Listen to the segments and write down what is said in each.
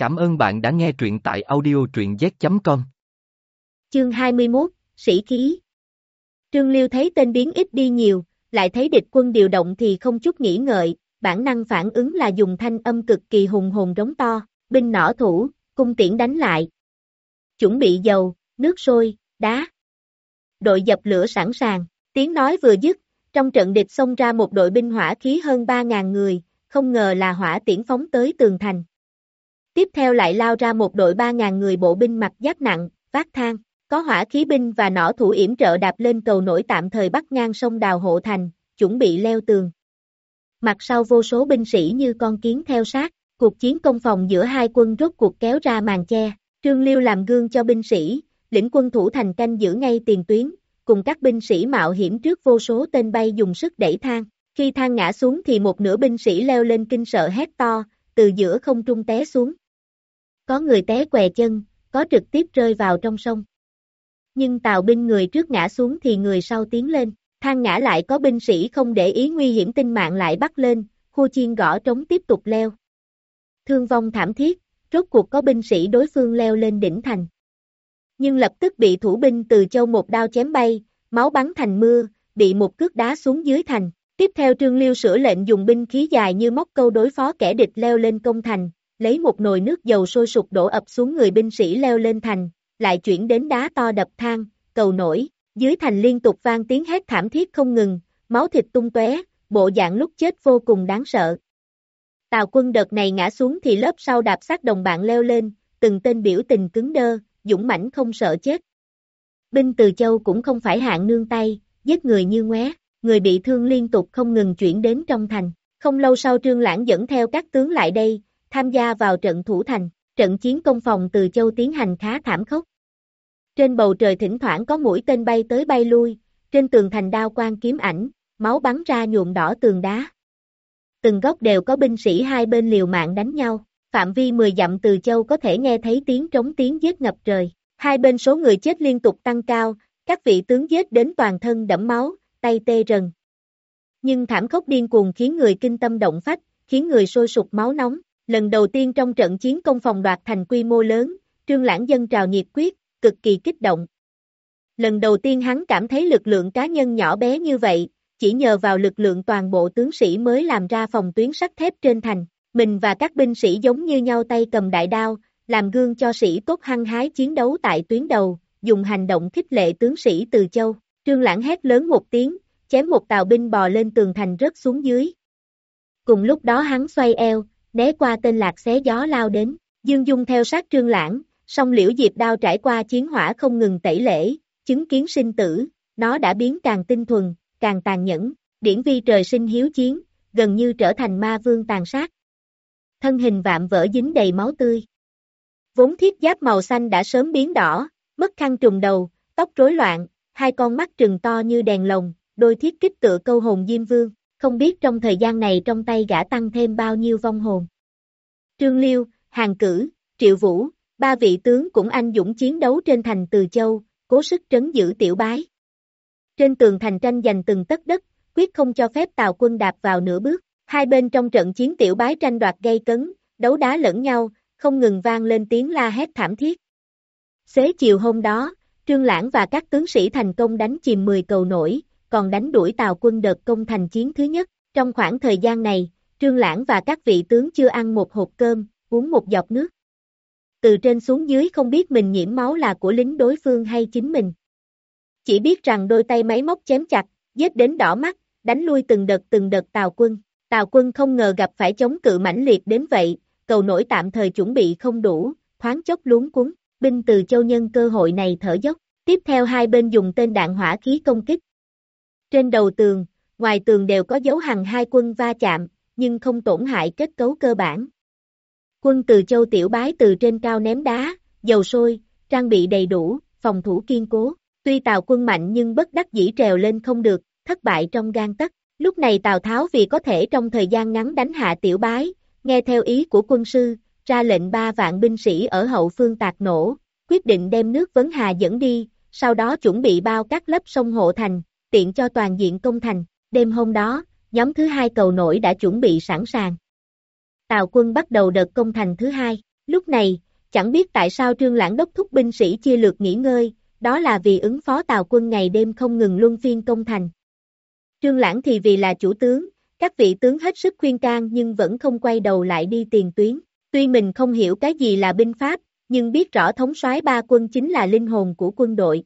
Cảm ơn bạn đã nghe truyện tại audio truyện z.com. Chương 21, Sĩ Khí Trương Liêu thấy tên biến ít đi nhiều, lại thấy địch quân điều động thì không chút nghĩ ngợi, bản năng phản ứng là dùng thanh âm cực kỳ hùng hồn rống to, binh nỏ thủ, cung tiễn đánh lại. Chuẩn bị dầu, nước sôi, đá. Đội dập lửa sẵn sàng, tiếng nói vừa dứt, trong trận địch xông ra một đội binh hỏa khí hơn 3.000 người, không ngờ là hỏa tiễn phóng tới tường thành. Tiếp theo lại lao ra một đội 3.000 người bộ binh mặc giáp nặng, vác thang, có hỏa khí binh và nỏ thủ yểm trợ đạp lên cầu nổi tạm thời bắt ngang sông đào hộ thành, chuẩn bị leo tường. Mặt sau vô số binh sĩ như con kiến theo sát, cuộc chiến công phòng giữa hai quân rốt cuộc kéo ra màn che, Trương Liêu làm gương cho binh sĩ, lĩnh quân thủ thành canh giữ ngay tiền tuyến, cùng các binh sĩ mạo hiểm trước vô số tên bay dùng sức đẩy thang. Khi thang ngã xuống thì một nửa binh sĩ leo lên kinh sợ hét to, từ giữa không trung té xuống. Có người té què chân, có trực tiếp rơi vào trong sông. Nhưng tàu binh người trước ngã xuống thì người sau tiến lên, thang ngã lại có binh sĩ không để ý nguy hiểm tinh mạng lại bắt lên, khu chiên gõ trống tiếp tục leo. Thương vong thảm thiết, rốt cuộc có binh sĩ đối phương leo lên đỉnh thành. Nhưng lập tức bị thủ binh từ châu một đao chém bay, máu bắn thành mưa, bị một cước đá xuống dưới thành. Tiếp theo Trương Liêu sửa lệnh dùng binh khí dài như móc câu đối phó kẻ địch leo lên công thành, lấy một nồi nước dầu sôi sụp đổ ập xuống người binh sĩ leo lên thành, lại chuyển đến đá to đập thang, cầu nổi, dưới thành liên tục vang tiếng hét thảm thiết không ngừng, máu thịt tung tóe, bộ dạng lúc chết vô cùng đáng sợ. Tào quân đợt này ngã xuống thì lớp sau đạp sát đồng bạn leo lên, từng tên biểu tình cứng đơ, dũng mãnh không sợ chết. Binh Từ Châu cũng không phải hạng nương tay, giết người như ngoé, người bị thương liên tục không ngừng chuyển đến trong thành. Không lâu sau Trương Lãng dẫn theo các tướng lại đây, tham gia vào trận thủ thành, trận chiến công phòng Từ Châu tiến hành khá thảm khốc. Trên bầu trời thỉnh thoảng có mũi tên bay tới bay lui, trên tường thành đao quang kiếm ảnh, máu bắn ra nhuộm đỏ tường đá. Từng góc đều có binh sĩ hai bên liều mạng đánh nhau, phạm vi 10 dặm từ châu có thể nghe thấy tiếng trống tiếng giết ngập trời. Hai bên số người chết liên tục tăng cao, các vị tướng giết đến toàn thân đẫm máu, tay tê rần. Nhưng thảm khốc điên cuồng khiến người kinh tâm động phách, khiến người sôi sục máu nóng. Lần đầu tiên trong trận chiến công phòng đoạt thành quy mô lớn, trương lãng dân trào nhiệt quyết, cực kỳ kích động. Lần đầu tiên hắn cảm thấy lực lượng cá nhân nhỏ bé như vậy, chỉ nhờ vào lực lượng toàn bộ tướng sĩ mới làm ra phòng tuyến sắt thép trên thành. Mình và các binh sĩ giống như nhau tay cầm đại đao, làm gương cho sĩ tốt hăng hái chiến đấu tại tuyến đầu, dùng hành động khích lệ tướng sĩ từ châu. Trương Lãng hét lớn một tiếng, chém một tàu binh bò lên tường thành rớt xuống dưới. Cùng lúc đó hắn xoay eo, né qua tên lạc xé gió lao đến, Dương Dung theo sát Trương Lãng, song liễu diệp đao trải qua chiến hỏa không ngừng tẩy lễ, chứng kiến sinh tử, nó đã biến càng tinh thuần, càng tàn nhẫn, điển vi trời sinh hiếu chiến, gần như trở thành ma vương tàn sát. Thân hình vạm vỡ dính đầy máu tươi. Vốn thiết giáp màu xanh đã sớm biến đỏ, mất khăn trùng đầu, tóc rối loạn, hai con mắt trừng to như đèn lồng, đôi thiết kích tựa câu hồn Diêm Vương, không biết trong thời gian này trong tay gã tăng thêm bao nhiêu vong hồn. Trương Liêu, Hàng Cử, Triệu Vũ, ba vị tướng cũng anh dũng chiến đấu trên thành Từ Châu, cố sức trấn giữ tiểu bái. Trên tường thành tranh giành từng tất đất, quyết không cho phép tàu quân đạp vào nửa bước. Hai bên trong trận chiến tiểu bái tranh đoạt gây cấn, đấu đá lẫn nhau, không ngừng vang lên tiếng la hét thảm thiết. Xế chiều hôm đó, Trương Lãng và các tướng sĩ thành công đánh chìm 10 cầu nổi, còn đánh đuổi Tào quân đợt công thành chiến thứ nhất. Trong khoảng thời gian này, Trương Lãng và các vị tướng chưa ăn một hộp cơm, uống một giọt nước. Từ trên xuống dưới không biết mình nhiễm máu là của lính đối phương hay chính mình. Chỉ biết rằng đôi tay máy móc chém chặt, giết đến đỏ mắt, đánh lui từng đợt từng đợt Tào quân. Tào quân không ngờ gặp phải chống cự mãnh liệt đến vậy, cầu nổi tạm thời chuẩn bị không đủ, thoáng chốc luống cuốn, binh từ châu nhân cơ hội này thở dốc, tiếp theo hai bên dùng tên đạn hỏa khí công kích. Trên đầu tường, ngoài tường đều có dấu hằng hai quân va chạm, nhưng không tổn hại kết cấu cơ bản. Quân từ châu tiểu bái từ trên cao ném đá, dầu sôi, trang bị đầy đủ, phòng thủ kiên cố. Tuy Tào quân mạnh nhưng bất đắc dĩ trèo lên không được, thất bại trong gan tất. Lúc này Tào Tháo vì có thể trong thời gian ngắn đánh hạ tiểu bái, nghe theo ý của quân sư, ra lệnh ba vạn binh sĩ ở hậu phương tạc nổ, quyết định đem nước Vấn Hà dẫn đi, sau đó chuẩn bị bao các lấp sông hộ thành, tiện cho toàn diện công thành. Đêm hôm đó, nhóm thứ hai cầu nổi đã chuẩn bị sẵn sàng. Tào quân bắt đầu đợt công thành thứ hai, Lúc này, chẳng biết tại sao Trương Lãng đốc thúc binh sĩ chia lượt nghỉ ngơi, đó là vì ứng phó tào quân ngày đêm không ngừng luân phiên công thành. Trương Lãng thì vì là chủ tướng, các vị tướng hết sức khuyên can nhưng vẫn không quay đầu lại đi tiền tuyến. Tuy mình không hiểu cái gì là binh pháp, nhưng biết rõ thống soái ba quân chính là linh hồn của quân đội.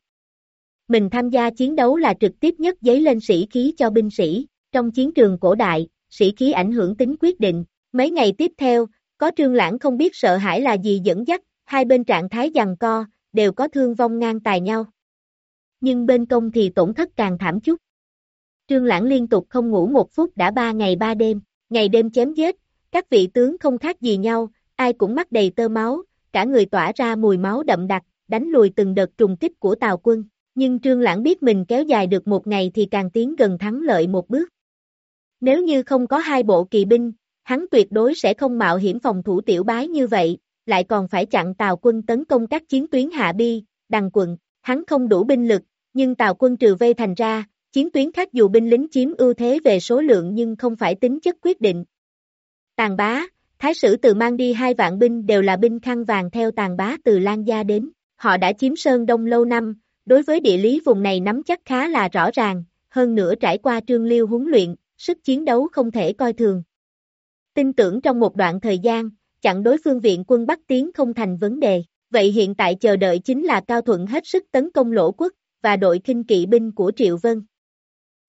Mình tham gia chiến đấu là trực tiếp nhất giấy lên sĩ khí cho binh sĩ, trong chiến trường cổ đại, sĩ khí ảnh hưởng tính quyết định. Mấy ngày tiếp theo, có trương lãng không biết sợ hãi là gì dẫn dắt, hai bên trạng thái giằng co, đều có thương vong ngang tài nhau. Nhưng bên công thì tổn thất càng thảm chút. Trương Lãng liên tục không ngủ một phút đã ba ngày ba đêm, ngày đêm chém giết, các vị tướng không khác gì nhau, ai cũng mắt đầy tơ máu, cả người tỏa ra mùi máu đậm đặc, đánh lùi từng đợt trùng kích của tàu quân. Nhưng Trương Lãng biết mình kéo dài được một ngày thì càng tiến gần thắng lợi một bước. Nếu như không có hai bộ kỳ binh, hắn tuyệt đối sẽ không mạo hiểm phòng thủ tiểu bái như vậy, lại còn phải chặn Tào quân tấn công các chiến tuyến hạ bi, đằng quận, hắn không đủ binh lực, nhưng Tào quân trừ vây thành ra, chiến tuyến khác dù binh lính chiếm ưu thế về số lượng nhưng không phải tính chất quyết định. Tàn bá, Thái sử từ mang đi hai vạn binh đều là binh khăn vàng theo tàn bá từ Lan Gia đến, họ đã chiếm Sơn Đông lâu năm, đối với địa lý vùng này nắm chắc khá là rõ ràng, hơn nữa trải qua trương liêu huấn luyện, sức chiến đấu không thể coi thường. Tin tưởng trong một đoạn thời gian, chặn đối phương viện quân Bắc tiến không thành vấn đề, vậy hiện tại chờ đợi chính là Cao Thuận hết sức tấn công lỗ quốc, và đội kinh kỵ binh của Triệu Vân.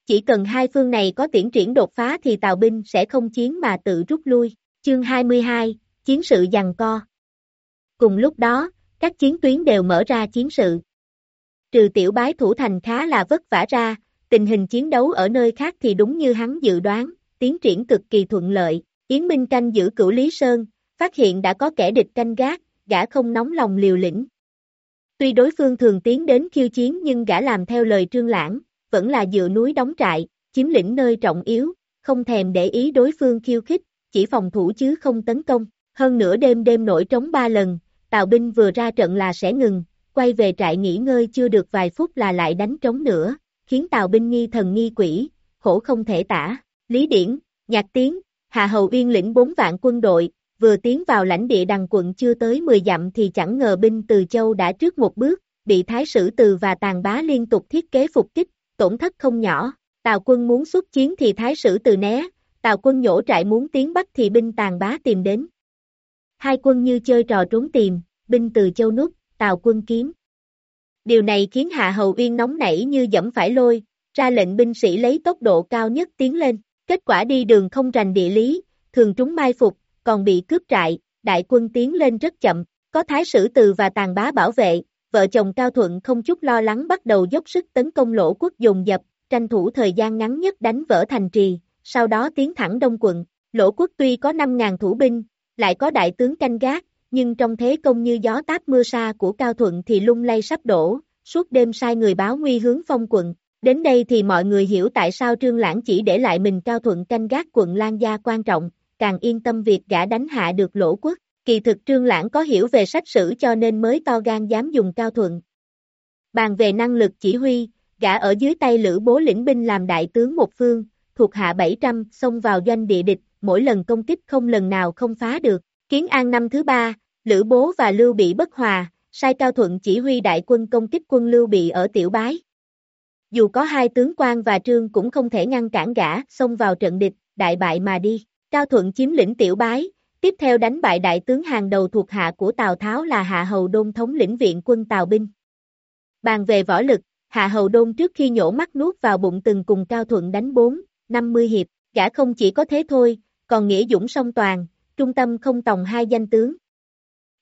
Chỉ cần hai phương này có tiến triển đột phá thì tàu binh sẽ không chiến mà tự rút lui. Chương 22, Chiến sự giằng co. Cùng lúc đó, các chiến tuyến đều mở ra chiến sự. Trừ tiểu bái thủ thành khá là vất vả ra, tình hình chiến đấu ở nơi khác thì đúng như hắn dự đoán, tiến triển cực kỳ thuận lợi. Yến Minh canh giữ cửu Lý Sơn, phát hiện đã có kẻ địch canh gác, gã không nóng lòng liều lĩnh. Tuy đối phương thường tiến đến khiêu chiến nhưng gã làm theo lời trương lãng, vẫn là dựa núi đóng trại, chiếm lĩnh nơi trọng yếu, không thèm để ý đối phương khiêu khích, chỉ phòng thủ chứ không tấn công. Hơn nữa đêm đêm nổi trống ba lần, tàu binh vừa ra trận là sẽ ngừng, quay về trại nghỉ ngơi chưa được vài phút là lại đánh trống nữa, khiến tàu binh nghi thần nghi quỷ, khổ không thể tả. Lý Điển, Nhạc Tiến, Hạ Hầu Uyên lĩnh bốn vạn quân đội, vừa tiến vào lãnh địa đằng quận chưa tới 10 dặm thì chẳng ngờ binh từ châu đã trước một bước, bị Thái Sử Từ và Tàn Bá liên tục thiết kế phục kích, tổn thất không nhỏ. Tào quân muốn xuất chiến thì Thái Sử Từ né, Tào quân nhổ trại muốn tiến bắt thì binh Tàn Bá tìm đến. Hai quân như chơi trò trốn tìm, binh từ châu nút, Tào quân kiếm. Điều này khiến Hạ Hầu Uyên nóng nảy như dẫm phải lôi, ra lệnh binh sĩ lấy tốc độ cao nhất tiến lên. Kết quả đi đường không rành địa lý, thường trúng mai phục, còn bị cướp trại, đại quân tiến lên rất chậm, có thái sử từ và tàn bá bảo vệ, vợ chồng Cao Thuận không chút lo lắng bắt đầu dốc sức tấn công lỗ quốc dồn dập, tranh thủ thời gian ngắn nhất đánh vỡ thành trì, sau đó tiến thẳng đông quận, lỗ quốc tuy có 5.000 thủ binh, lại có đại tướng canh gác, nhưng trong thế công như gió táp mưa sa của Cao Thuận thì lung lay sắp đổ, suốt đêm sai người báo nguy hướng phong quận. Đến đây thì mọi người hiểu tại sao Trương Lãng chỉ để lại mình Cao Thuận canh gác quận Lan Gia quan trọng, càng yên tâm việc gã đánh hạ được lỗ quốc. Kỳ thực Trương Lãng có hiểu về sách sử cho nên mới to gan dám dùng Cao Thuận. Bàn về năng lực chỉ huy, gã ở dưới tay Lữ Bố lĩnh binh làm đại tướng một phương, thuộc hạ 700, xông vào doanh địa địch, mỗi lần công kích không lần nào không phá được. Kiến An năm thứ ba, Lữ Bố và Lưu Bị bất hòa, sai Cao Thuận chỉ huy đại quân công kích quân Lưu Bị ở Tiểu Bái. Dù có hai tướng quan và trương cũng không thể ngăn cản gã, xông vào trận địch, đại bại mà đi. Cao Thuận chiếm lĩnh Tiểu Bái, tiếp theo đánh bại đại tướng hàng đầu thuộc hạ của Tào Tháo là Hạ Hầu Đôn thống lĩnh viện quân Tào Binh. Bàn về võ lực, Hạ Hầu Đôn trước khi nhổ mắt nuốt vào bụng từng cùng Cao Thuận đánh 4, 50 hiệp, gã không chỉ có thế thôi, còn nghĩa dũng song toàn, trung tâm không tòng hai danh tướng.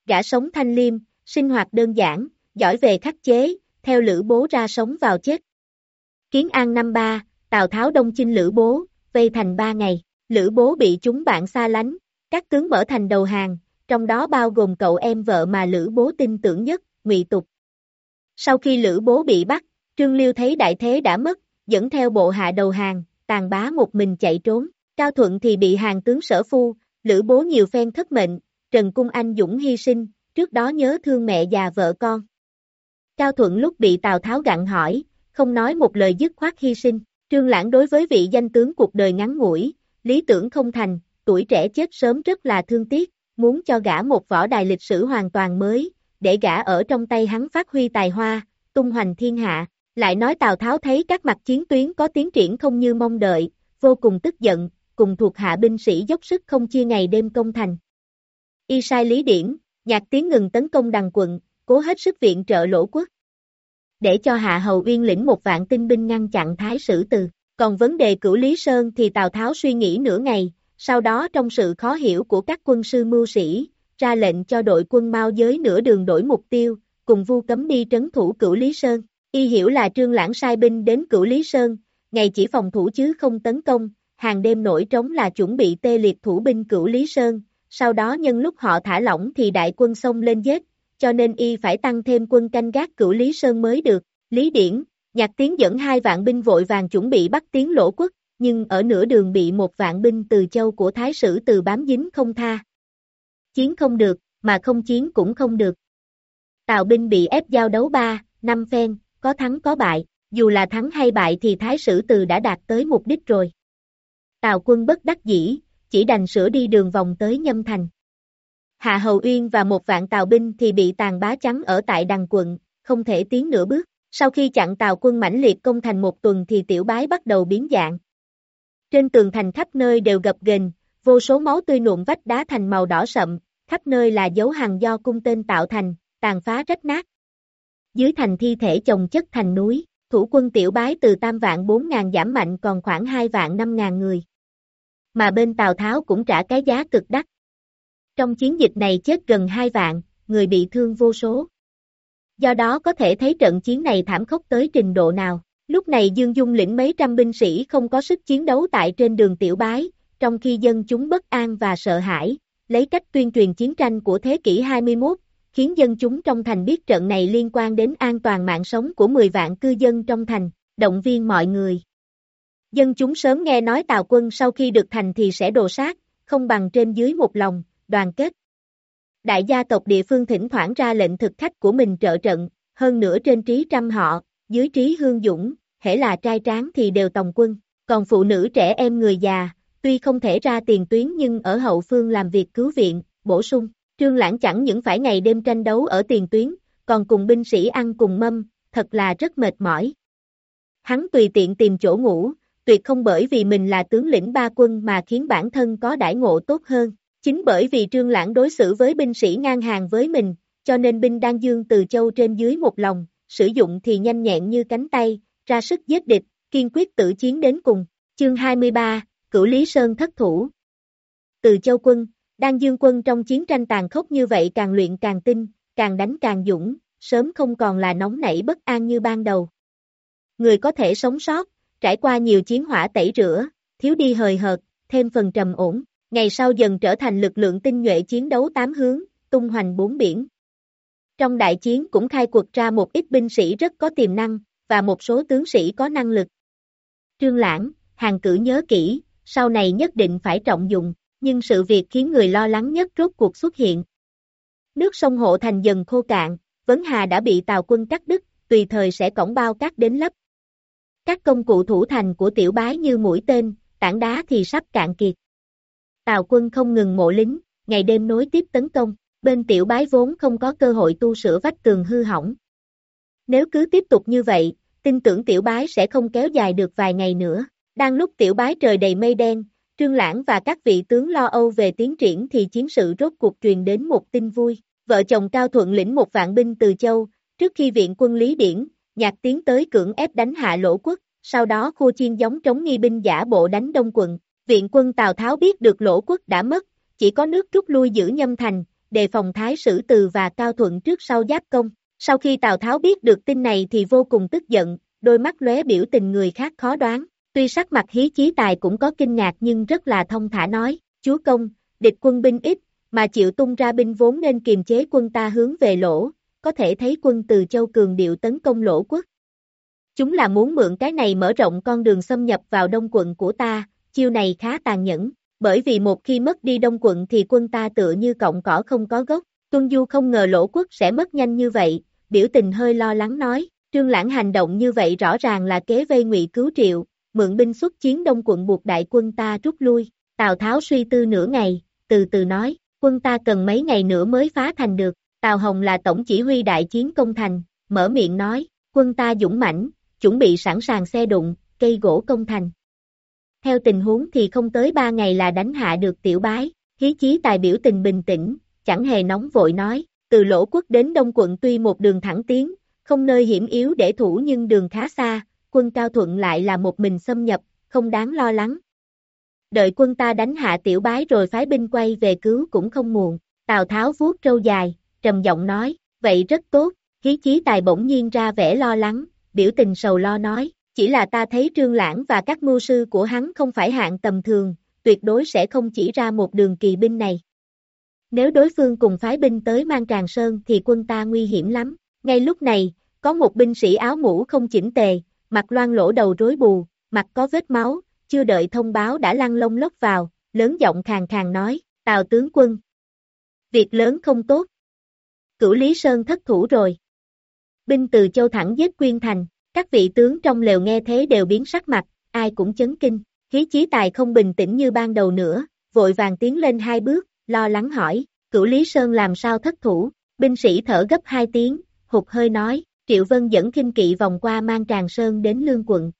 Gã sống thanh liêm, sinh hoạt đơn giản, giỏi về khắc chế, theo lữ bố ra sống vào chết. Kiến An năm ba, Tào Tháo đông chinh lữ bố, vây thành ba ngày, lữ bố bị chúng bạn xa lánh, các tướng mở thành đầu hàng, trong đó bao gồm cậu em vợ mà lữ bố tin tưởng nhất, ngụy Tục. Sau khi lữ bố bị bắt, Trương Liêu thấy đại thế đã mất, dẫn theo bộ hạ đầu hàng, tàn bá một mình chạy trốn, Cao Thuận thì bị hàng tướng sở phu, lữ bố nhiều phen thất mệnh, Trần Cung Anh Dũng hy sinh, trước đó nhớ thương mẹ già vợ con. Cao Thuận lúc bị Tào Tháo gặn hỏi, không nói một lời dứt khoát hy sinh, Trương Lãng đối với vị danh tướng cuộc đời ngắn ngủi, lý tưởng không thành, tuổi trẻ chết sớm rất là thương tiếc, muốn cho gã một võ đài lịch sử hoàn toàn mới, để gã ở trong tay hắn phát huy tài hoa, tung hoành thiên hạ. Lại nói Tào Tháo thấy các mặt chiến tuyến có tiến triển không như mong đợi, vô cùng tức giận, cùng thuộc hạ binh sĩ dốc sức không chia ngày đêm công thành. Y sai lý điển, nhạc tiếng ngừng tấn công đằng quận, cố hết sức viện trợ lỗ quốc. Để cho Hạ Hầu Uyên lĩnh một vạn tinh binh ngăn chặn Thái Sử Từ. Còn vấn đề cửu Lý Sơn thì Tào Tháo suy nghĩ nửa ngày, sau đó trong sự khó hiểu của các quân sư mưu sĩ, ra lệnh cho đội quân Mao giới nửa đường đổi mục tiêu, cùng vu cấm đi trấn thủ cửu Lý Sơn. Y hiểu là trương lãng sai binh đến cửu Lý Sơn, ngày chỉ phòng thủ chứ không tấn công, hàng đêm nổi trống là chuẩn bị tê liệt thủ binh cửu Lý Sơn, sau đó nhân lúc họ thả lỏng thì đại quân xông lên giết, cho nên y phải tăng thêm quân canh gác cửu Lý Sơn mới được. Lý Điển, nhạc tiến dẫn hai vạn binh vội vàng chuẩn bị bắt tiến lỗ quốc, nhưng ở nửa đường bị một vạn binh từ châu của Thái sử từ bám dính không tha. Chiến không được, mà không chiến cũng không được. Tào binh bị ép giao đấu ba, năm phen, có thắng có bại, dù là thắng hay bại thì Thái sử từ đã đạt tới mục đích rồi. Tào quân bất đắc dĩ, chỉ đành sửa đi đường vòng tới Nhâm Thành. Hạ Hầu Uyên và một vạn tàu binh thì bị tàn bá trắng ở tại đằng quận, không thể tiến nửa bước. Sau khi chặn tàu quân mãnh liệt công thành một tuần thì tiểu bái bắt đầu biến dạng. Trên tường thành khắp nơi đều gập ghềnh, vô số máu tươi nhuộm vách đá thành màu đỏ sậm, khắp nơi là dấu hàng do cung tên tạo thành, tàn phá rách nát. Dưới thành thi thể chồng chất thành núi, thủ quân tiểu bái từ tam vạn bốn ngàn giảm mạnh còn khoảng hai vạn năm ngàn người. Mà bên Tào Tháo cũng trả cái giá cực đắt. Trong chiến dịch này chết gần hai vạn, người bị thương vô số. Do đó có thể thấy trận chiến này thảm khốc tới trình độ nào. Lúc này Dương Dung lĩnh mấy trăm binh sĩ không có sức chiến đấu tại trên đường tiểu bái, trong khi dân chúng bất an và sợ hãi, lấy cách tuyên truyền chiến tranh của thế kỷ 21, khiến dân chúng trong thành biết trận này liên quan đến an toàn mạng sống của 10 vạn cư dân trong thành, động viên mọi người. Dân chúng sớm nghe nói Tào quân sau khi được thành thì sẽ đồ sát, không bằng trên dưới một lòng, đoàn kết. Đại gia tộc địa phương thỉnh thoảng ra lệnh thực khách của mình trợ trận, hơn nữa trên trí trăm họ, dưới trí hương dũng, hễ là trai tráng thì đều tòng quân, còn phụ nữ trẻ em người già, tuy không thể ra tiền tuyến nhưng ở hậu phương làm việc cứu viện, bổ sung, trương lãng chẳng những phải ngày đêm tranh đấu ở tiền tuyến, còn cùng binh sĩ ăn cùng mâm, thật là rất mệt mỏi. Hắn tùy tiện tìm chỗ ngủ, tuyệt không bởi vì mình là tướng lĩnh ba quân mà khiến bản thân có đãi ngộ tốt hơn. Chính bởi vì trương lãng đối xử với binh sĩ ngang hàng với mình, cho nên binh đan dương từ châu trên dưới một lòng, sử dụng thì nhanh nhẹn như cánh tay, ra sức giết địch, kiên quyết tự chiến đến cùng. Chương 23, Cửu Lý Sơn thất thủ. Từ châu quân, đan dương quân trong chiến tranh tàn khốc như vậy càng luyện càng tinh, càng đánh càng dũng, sớm không còn là nóng nảy bất an như ban đầu. Người có thể sống sót, trải qua nhiều chiến hỏa tẩy rửa, thiếu đi hời hợt, thêm phần trầm ổn, ngày sau dần trở thành lực lượng tinh nhuệ chiến đấu tám hướng, tung hoành bốn biển. Trong đại chiến cũng khai quật ra một ít binh sĩ rất có tiềm năng, và một số tướng sĩ có năng lực. Trương Lãng, hàng cử nhớ kỹ, sau này nhất định phải trọng dụng, nhưng sự việc khiến người lo lắng nhất rốt cuộc xuất hiện. Nước sông Hộ Thành dần khô cạn, Vấn Hà đã bị tàu quân cắt đứt, tùy thời sẽ cổng bao cát đến lấp. Các công cụ thủ thành của tiểu bái như mũi tên, tảng đá thì sắp cạn kiệt. Tào quân không ngừng mộ lính, ngày đêm nối tiếp tấn công, bên tiểu bái vốn không có cơ hội tu sửa vách tường hư hỏng. Nếu cứ tiếp tục như vậy, tin tưởng tiểu bái sẽ không kéo dài được vài ngày nữa. Đang lúc tiểu bái trời đầy mây đen, Trương Lãng và các vị tướng lo âu về tiến triển thì chiến sự rốt cuộc truyền đến một tin vui. Vợ chồng Cao Thuận lĩnh một vạn binh từ châu, trước khi viện quân Lý Điển, nhạc tiến tới cưỡng ép đánh hạ lỗ quốc, sau đó khu chiên giống trống nghi binh giả bộ đánh đông quận. Viện quân Tào Tháo biết được lỗ quốc đã mất, chỉ có nước rút lui giữ nhâm thành, đề phòng thái sử từ và cao thuận trước sau giáp công. Sau khi Tào Tháo biết được tin này thì vô cùng tức giận, đôi mắt lóe biểu tình người khác khó đoán. Tuy sắc mặt hí chí tài cũng có kinh ngạc nhưng rất là thông thả nói, chúa công, địch quân binh ít, mà chịu tung ra binh vốn nên kiềm chế quân ta hướng về lỗ, có thể thấy quân từ châu cường điệu tấn công lỗ quốc. Chúng là muốn mượn cái này mở rộng con đường xâm nhập vào đông quận của ta, chiêu này khá tàn nhẫn, bởi vì một khi mất đi đông quận thì quân ta tựa như cọng cỏ không có gốc. Tuân Du không ngờ lỗ quốc sẽ mất nhanh như vậy, biểu tình hơi lo lắng nói, trương lãng hành động như vậy rõ ràng là kế vây ngụy cứu triệu, mượn binh xuất chiến đông quận buộc đại quân ta rút lui. Tào Tháo suy tư nửa ngày, từ từ nói, quân ta cần mấy ngày nữa mới phá thành được, Tào Hồng là tổng chỉ huy đại chiến công thành, mở miệng nói, quân ta dũng mãnh, chuẩn bị sẵn sàng xe đụng, cây gỗ công thành. Theo tình huống thì không tới ba ngày là đánh hạ được tiểu bái, hí chí tài biểu tình bình tĩnh, chẳng hề nóng vội nói, từ lỗ quốc đến đông quận tuy một đường thẳng tiến, không nơi hiểm yếu để thủ nhưng đường khá xa, quân cao thuận lại là một mình xâm nhập, không đáng lo lắng. Đợi quân ta đánh hạ tiểu bái rồi phái binh quay về cứu cũng không muộn, Tào Tháo vuốt trâu dài, trầm giọng nói, vậy rất tốt, khí chí tài bỗng nhiên ra vẻ lo lắng, biểu tình sầu lo nói, chỉ là ta thấy trương lãng và các mưu sư của hắn không phải hạng tầm thường, tuyệt đối sẽ không chỉ ra một đường kỳ binh này. Nếu đối phương cùng phái binh tới mang tràng sơn thì quân ta nguy hiểm lắm. Ngay lúc này, có một binh sĩ áo mũ không chỉnh tề, mặt loan lỗ đầu rối bù, mặt có vết máu, chưa đợi thông báo đã lăn lông lốc vào, lớn giọng khàn khàn nói, Tào tướng quân. Việc lớn không tốt. Cửu Lý Sơn thất thủ rồi. Binh từ châu thẳng giết quyên thành, các vị tướng trong lều nghe thế đều biến sắc mặt, ai cũng chấn kinh, khí chí tài không bình tĩnh như ban đầu nữa, vội vàng tiến lên hai bước, lo lắng hỏi, cửu Lý Sơn làm sao thất thủ, binh sĩ thở gấp hai tiếng, hụt hơi nói, Triệu Vân dẫn kinh kỵ vòng qua mang tràng sơn đến lương quận.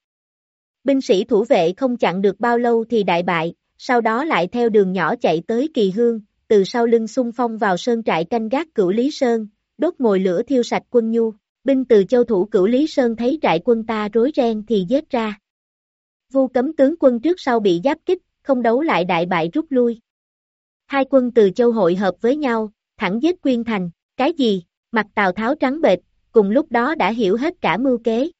Binh sĩ thủ vệ không chặn được bao lâu thì đại bại, sau đó lại theo đường nhỏ chạy tới kỳ hương, từ sau lưng xung phong vào sơn trại canh gác cửu Lý Sơn, đốt ngồi lửa thiêu sạch quân nhu. Binh từ châu thủ cửu Lý Sơn thấy trại quân ta rối ren thì giết ra. Vu cấm tướng quân trước sau bị giáp kích, không đấu lại đại bại rút lui. Hai quân từ châu hội hợp với nhau, thẳng giết Quyên Thành, cái gì, mặt Tào Tháo trắng bệch, cùng lúc đó đã hiểu hết cả mưu kế.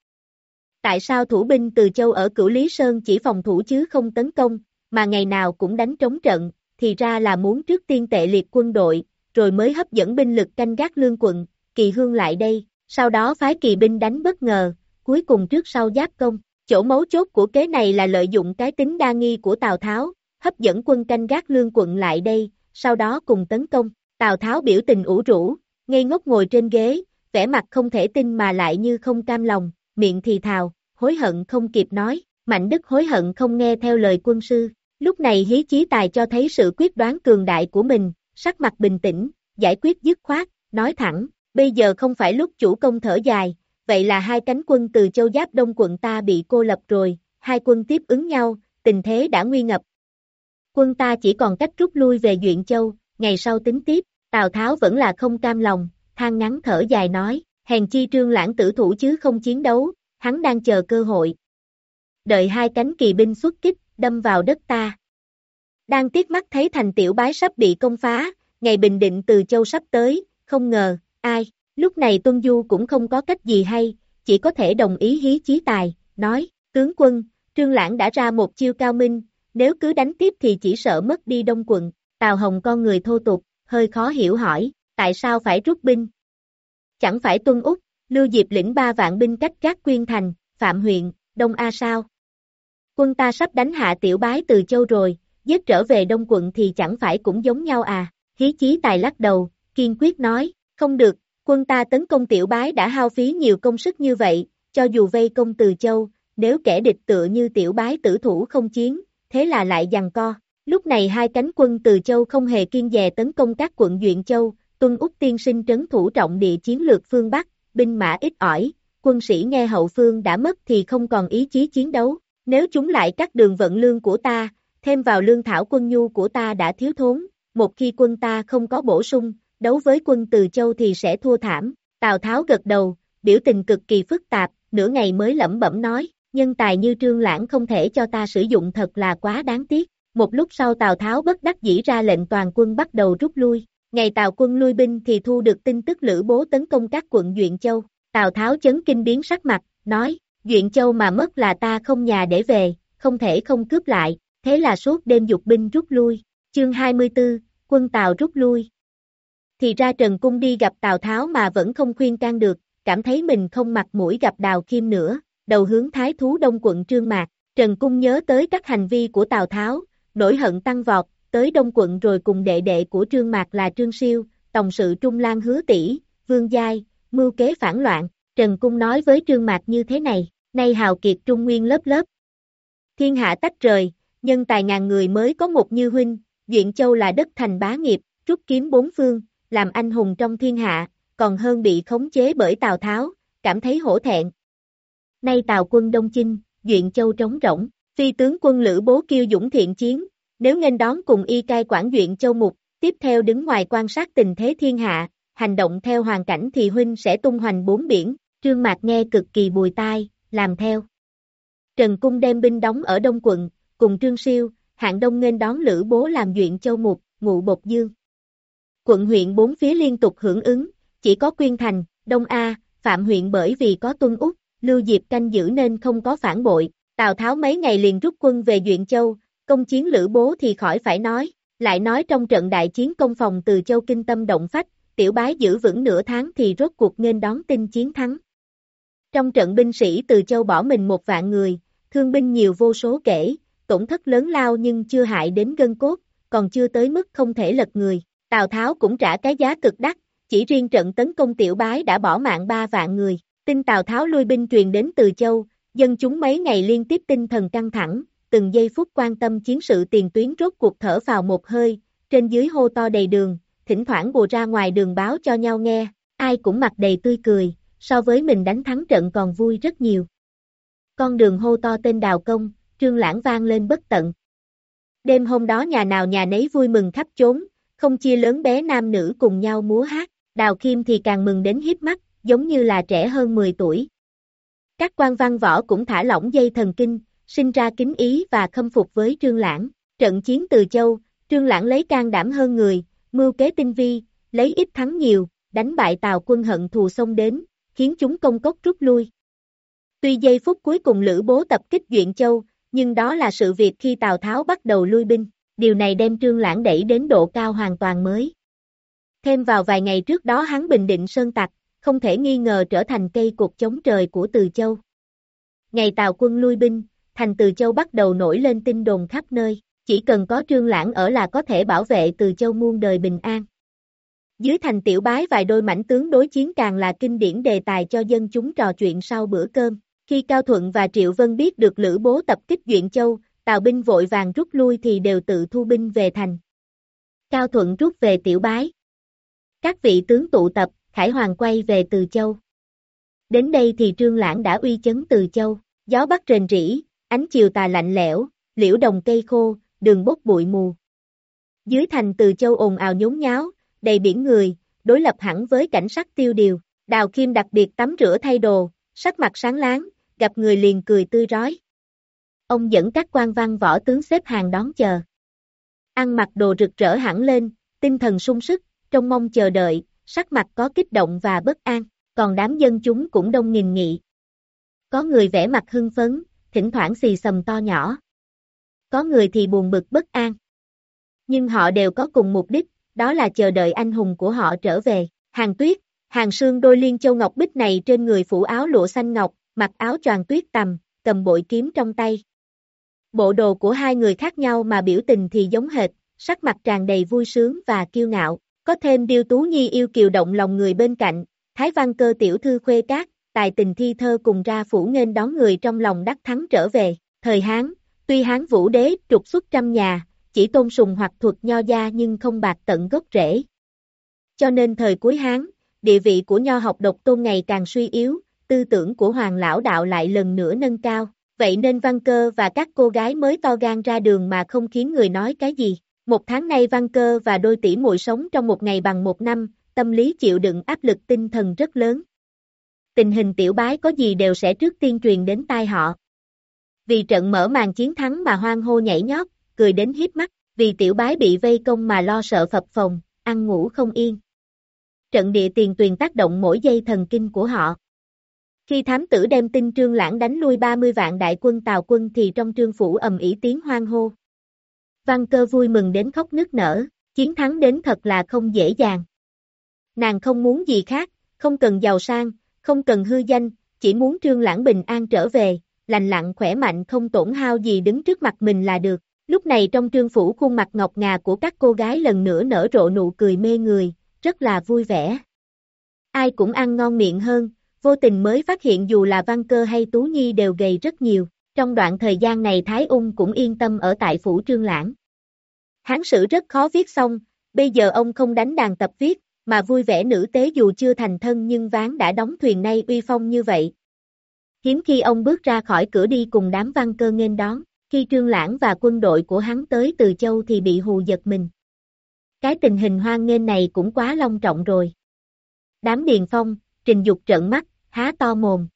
Tại sao thủ binh từ châu ở Cửu Lý Sơn chỉ phòng thủ chứ không tấn công, mà ngày nào cũng đánh trống trận, thì ra là muốn trước tiên tệ liệt quân đội, rồi mới hấp dẫn binh lực canh gác lương quận, kỳ hương lại đây, sau đó phái kỳ binh đánh bất ngờ, cuối cùng trước sau giáp công. Chỗ mấu chốt của kế này là lợi dụng cái tính đa nghi của Tào Tháo, hấp dẫn quân canh gác lương quận lại đây, sau đó cùng tấn công. Tào Tháo biểu tình ủ rũ, ngây ngốc ngồi trên ghế, vẻ mặt không thể tin mà lại như không cam lòng, miệng thì thào, hối hận không kịp nói, Mạnh Đức hối hận không nghe theo lời quân sư. Lúc này hí chí tài cho thấy sự quyết đoán cường đại của mình, sắc mặt bình tĩnh, giải quyết dứt khoát, nói thẳng, bây giờ không phải lúc chủ công thở dài, vậy là hai cánh quân từ châu giáp đông quận ta bị cô lập rồi, hai quân tiếp ứng nhau, tình thế đã nguy ngập. Quân ta chỉ còn cách rút lui về Duyện Châu, ngày sau tính tiếp, Tào Tháo vẫn là không cam lòng, than ngắn thở dài nói, hèn chi trương lãng tử thủ chứ không chiến đấu, hắn đang chờ cơ hội. Đợi hai cánh kỳ binh xuất kích, đâm vào đất ta. Đang tiếc mắt thấy thành tiểu bái sắp bị công phá, ngày bình định từ châu sắp tới, không ngờ, ai, lúc này Tuân Du cũng không có cách gì hay, chỉ có thể đồng ý hí chí tài, nói, tướng quân, trương lãng đã ra một chiêu cao minh, nếu cứ đánh tiếp thì chỉ sợ mất đi đông quận, Tào Hồng con người thô tục, hơi khó hiểu hỏi, tại sao phải rút binh? Chẳng phải tuân út, Lưu Diệp lĩnh ba vạn binh cách các Quyên Thành, Phạm huyện, Đông A sao? Quân ta sắp đánh hạ tiểu bái từ châu rồi, giết trở về Đông quận thì chẳng phải cũng giống nhau à? Hí chí tài lắc đầu, kiên quyết nói, không được, quân ta tấn công tiểu bái đã hao phí nhiều công sức như vậy, cho dù vây công từ châu, nếu kẻ địch tựa như tiểu bái tử thủ không chiến, thế là lại giằng co. Lúc này hai cánh quân từ châu không hề kiên dè tấn công các quận Duyện Châu, tuân Úc tiên sinh trấn thủ trọng địa chiến lược phương Bắc, binh mã ít ỏi, quân sĩ nghe hậu phương đã mất thì không còn ý chí chiến đấu, nếu chúng lại cắt đường vận lương của ta, thêm vào lương thảo quân nhu của ta đã thiếu thốn, một khi quân ta không có bổ sung, đấu với quân từ châu thì sẽ thua thảm, Tào Tháo gật đầu, biểu tình cực kỳ phức tạp, nửa ngày mới lẩm bẩm nói, nhân tài như trương lãng không thể cho ta sử dụng thật là quá đáng tiếc, một lúc sau Tào Tháo bất đắc dĩ ra lệnh toàn quân bắt đầu rút lui. Ngày Tào quân lui binh thì thu được tin tức Lữ Bố tấn công các quận Duyện Châu. Tào Tháo chấn kinh biến sắc mặt, nói, Duyện Châu mà mất là ta không nhà để về, không thể không cướp lại, thế là suốt đêm dục binh rút lui. Chương 24, quân tàu rút lui. Thì ra Trần Cung đi gặp Tào Tháo mà vẫn không khuyên can được, cảm thấy mình không mặt mũi gặp Đào Kim nữa, đầu hướng Thái Thú Đông quận Trương Mạc. Trần Cung nhớ tới các hành vi của Tào Tháo, nổi hận tăng vọt, tới Đông quận rồi cùng đệ đệ của Trương Mạc là Trương Siêu, tổng sự Trung Lan hứa tỷ, Vương Giai, mưu kế phản loạn, Trần Cung nói với Trương Mạc như thế này, nay hào kiệt Trung Nguyên lớp lớp. Thiên hạ tách rời, nhân tài ngàn người mới có một như huynh, Duyện Châu là đất thành bá nghiệp, trúc kiếm bốn phương, làm anh hùng trong thiên hạ, còn hơn bị khống chế bởi Tào Tháo, cảm thấy hổ thẹn. Nay Tào quân Đông Chinh, Duyện Châu trống rỗng, phi tướng quân Lữ Bố kiêu dũng thiện chiến, nếu nghênh đón cùng y cai quản Duyện Châu Mục, tiếp theo đứng ngoài quan sát tình thế thiên hạ, hành động theo hoàn cảnh thì huynh sẽ tung hoành bốn biển, Trương Mạc nghe cực kỳ bùi tai, làm theo. Trần Cung đem binh đóng ở Đông quận, cùng Trương Siêu, hạng đông nên đón Lữ Bố làm Duyện Châu Mục, ngụ Bột Dương. Quận huyện bốn phía liên tục hưởng ứng, chỉ có Quyên Thành, Đông A, Phạm huyện bởi vì có tuân út, Lưu Diệp canh giữ nên không có phản bội, Tào Tháo mấy ngày liền rút quân về Duyện Châu, công chiến Lữ Bố thì khỏi phải nói, lại nói trong trận đại chiến công phòng từ Châu Kinh Tâm động phách, tiểu bái giữ vững nửa tháng thì rốt cuộc nên đón tin chiến thắng. Trong trận binh sĩ từ Châu bỏ mình một vạn người, thương binh nhiều vô số kể, tổn thất lớn lao nhưng chưa hại đến gân cốt, còn chưa tới mức không thể lật người. Tào Tháo cũng trả cái giá cực đắt, chỉ riêng trận tấn công tiểu bái đã bỏ mạng ba vạn người. Tin Tào Tháo lui binh truyền đến từ châu, dân chúng mấy ngày liên tiếp tinh thần căng thẳng, từng giây phút quan tâm chiến sự tiền tuyến rốt cuộc thở vào một hơi, trên dưới hô to đầy đường, thỉnh thoảng bùa ra ngoài đường báo cho nhau nghe, ai cũng mặt đầy tươi cười, so với mình đánh thắng trận còn vui rất nhiều. Con đường hô to tên đào công, trương lãng vang lên bất tận. Đêm hôm đó nhà nào nhà nấy vui mừng khắp chốn, không chia lớn bé nam nữ cùng nhau múa hát, đào kim thì càng mừng đến hiếp mắt, giống như là trẻ hơn 10 tuổi. Các quan văn võ cũng thả lỏng dây thần kinh, sinh ra kính ý và khâm phục với Trương Lãng. Trận chiến từ châu, Trương Lãng lấy can đảm hơn người, mưu kế tinh vi, lấy ít thắng nhiều, đánh bại Tào quân hận thù xông đến, khiến chúng công cốc rút lui. Tuy giây phút cuối cùng Lữ Bố tập kích Duyện Châu, nhưng đó là sự việc khi Tào Tháo bắt đầu lui binh, điều này đem Trương Lãng đẩy đến độ cao hoàn toàn mới. Thêm vào vài ngày trước đó hắn bình định sơn tặc, không thể nghi ngờ trở thành cây cột chống trời của Từ Châu. Ngày Tào quân lui binh, thành Từ Châu bắt đầu nổi lên tin đồn khắp nơi, chỉ cần có Trương Lãng ở là có thể bảo vệ Từ Châu muôn đời bình an. Dưới thành tiểu bái vài đôi mảnh tướng đối chiến càng là kinh điển đề tài cho dân chúng trò chuyện sau bữa cơm. Khi Cao Thuận và Triệu Vân biết được Lữ Bố tập kích Duyện Châu, Tào binh vội vàng rút lui thì đều tự thu binh về thành. Cao Thuận rút về tiểu bái. Các vị tướng tụ tập, Khải Hoàng quay về Từ Châu. Đến đây thì Trương Lãng đã uy chấn Từ Châu, gió bắc rền rỉ, ánh chiều tà lạnh lẽo, liễu đồng cây khô, đường bốc bụi mù. Dưới thành Từ Châu ồn ào nhốn nháo, đầy biển người, đối lập hẳn với cảnh sắc tiêu điều. Đào Kim đặc biệt tắm rửa thay đồ, sắc mặt sáng láng, gặp người liền cười tươi rói. Ông dẫn các quan văn võ tướng xếp hàng đón chờ. Ăn mặc đồ rực rỡ hẳn lên, tinh thần sung sức, trong mong chờ đợi, sắc mặt có kích động và bất an, còn đám dân chúng cũng đông nghìn nghị. Có người vẽ mặt hưng phấn, thỉnh thoảng xì sầm to nhỏ. Có người thì buồn bực bất an. Nhưng họ đều có cùng mục đích, đó là chờ đợi anh hùng của họ trở về. Hàng tuyết, hàng sương đôi liên châu ngọc bích này trên người phủ áo lụa xanh ngọc, mặc áo choàng tuyết tầm, cầm bội kiếm trong tay. Bộ đồ của hai người khác nhau mà biểu tình thì giống hệt, sắc mặt tràn đầy vui sướng và kiêu ngạo. Có thêm Điêu Tú Nhi yêu kiều động lòng người bên cạnh, Thái Văn Cơ tiểu thư khuê cát, tài tình thi thơ cùng ra phủ nghênh đón người trong lòng đắc thắng trở về. Thời Hán, tuy Hán vũ đế trục xuất trăm nhà, chỉ tôn sùng hoặc thuật nho gia nhưng không bạc tận gốc rễ. Cho nên thời cuối Hán, địa vị của nho học độc tôn ngày càng suy yếu, tư tưởng của hoàng lão đạo lại lần nữa nâng cao. Vậy nên văn cơ và các cô gái mới to gan ra đường mà không khiến người nói cái gì. Một tháng nay văn cơ và đôi tỷ muội sống trong một ngày bằng một năm, tâm lý chịu đựng áp lực tinh thần rất lớn. Tình hình tiểu bái có gì đều sẽ trước tiên truyền đến tai họ. Vì trận mở màn chiến thắng mà hoang hô nhảy nhót, cười đến hiếp mắt, vì tiểu bái bị vây công mà lo sợ phập phòng, ăn ngủ không yên. Trận địa tiền tuyền tác động mỗi giây thần kinh của họ. Khi thám tử đem tin trương lãng đánh lui 30 vạn đại quân tàu quân thì trong trương phủ ầm ĩ tiếng hoang hô. Văn cơ vui mừng đến khóc nức nở, chiến thắng đến thật là không dễ dàng. Nàng không muốn gì khác, không cần giàu sang, không cần hư danh, chỉ muốn trương lãng bình an trở về, lành lặng khỏe mạnh không tổn hao gì đứng trước mặt mình là được. Lúc này trong trương phủ khuôn mặt ngọc ngà của các cô gái lần nữa nở rộ nụ cười mê người, rất là vui vẻ. Ai cũng ăn ngon miệng hơn, vô tình mới phát hiện dù là Văn Cơ hay Tú Nhi đều gầy rất nhiều, trong đoạn thời gian này Thái Ung cũng yên tâm ở tại phủ Trương Lãng. Hán sử rất khó viết xong, bây giờ ông không đánh đàn tập viết, mà vui vẻ nữ tế dù chưa thành thân nhưng ván đã đóng thuyền nay uy phong như vậy. Hiếm khi ông bước ra khỏi cửa đi cùng đám văn cơ nghênh đón, khi Trương Lãng và quân đội của hắn tới Từ Châu thì bị hù giật mình. Cái tình hình hoang nghênh này cũng quá long trọng rồi. Đám điền phong, trình dục trợn mắt, há to mồm.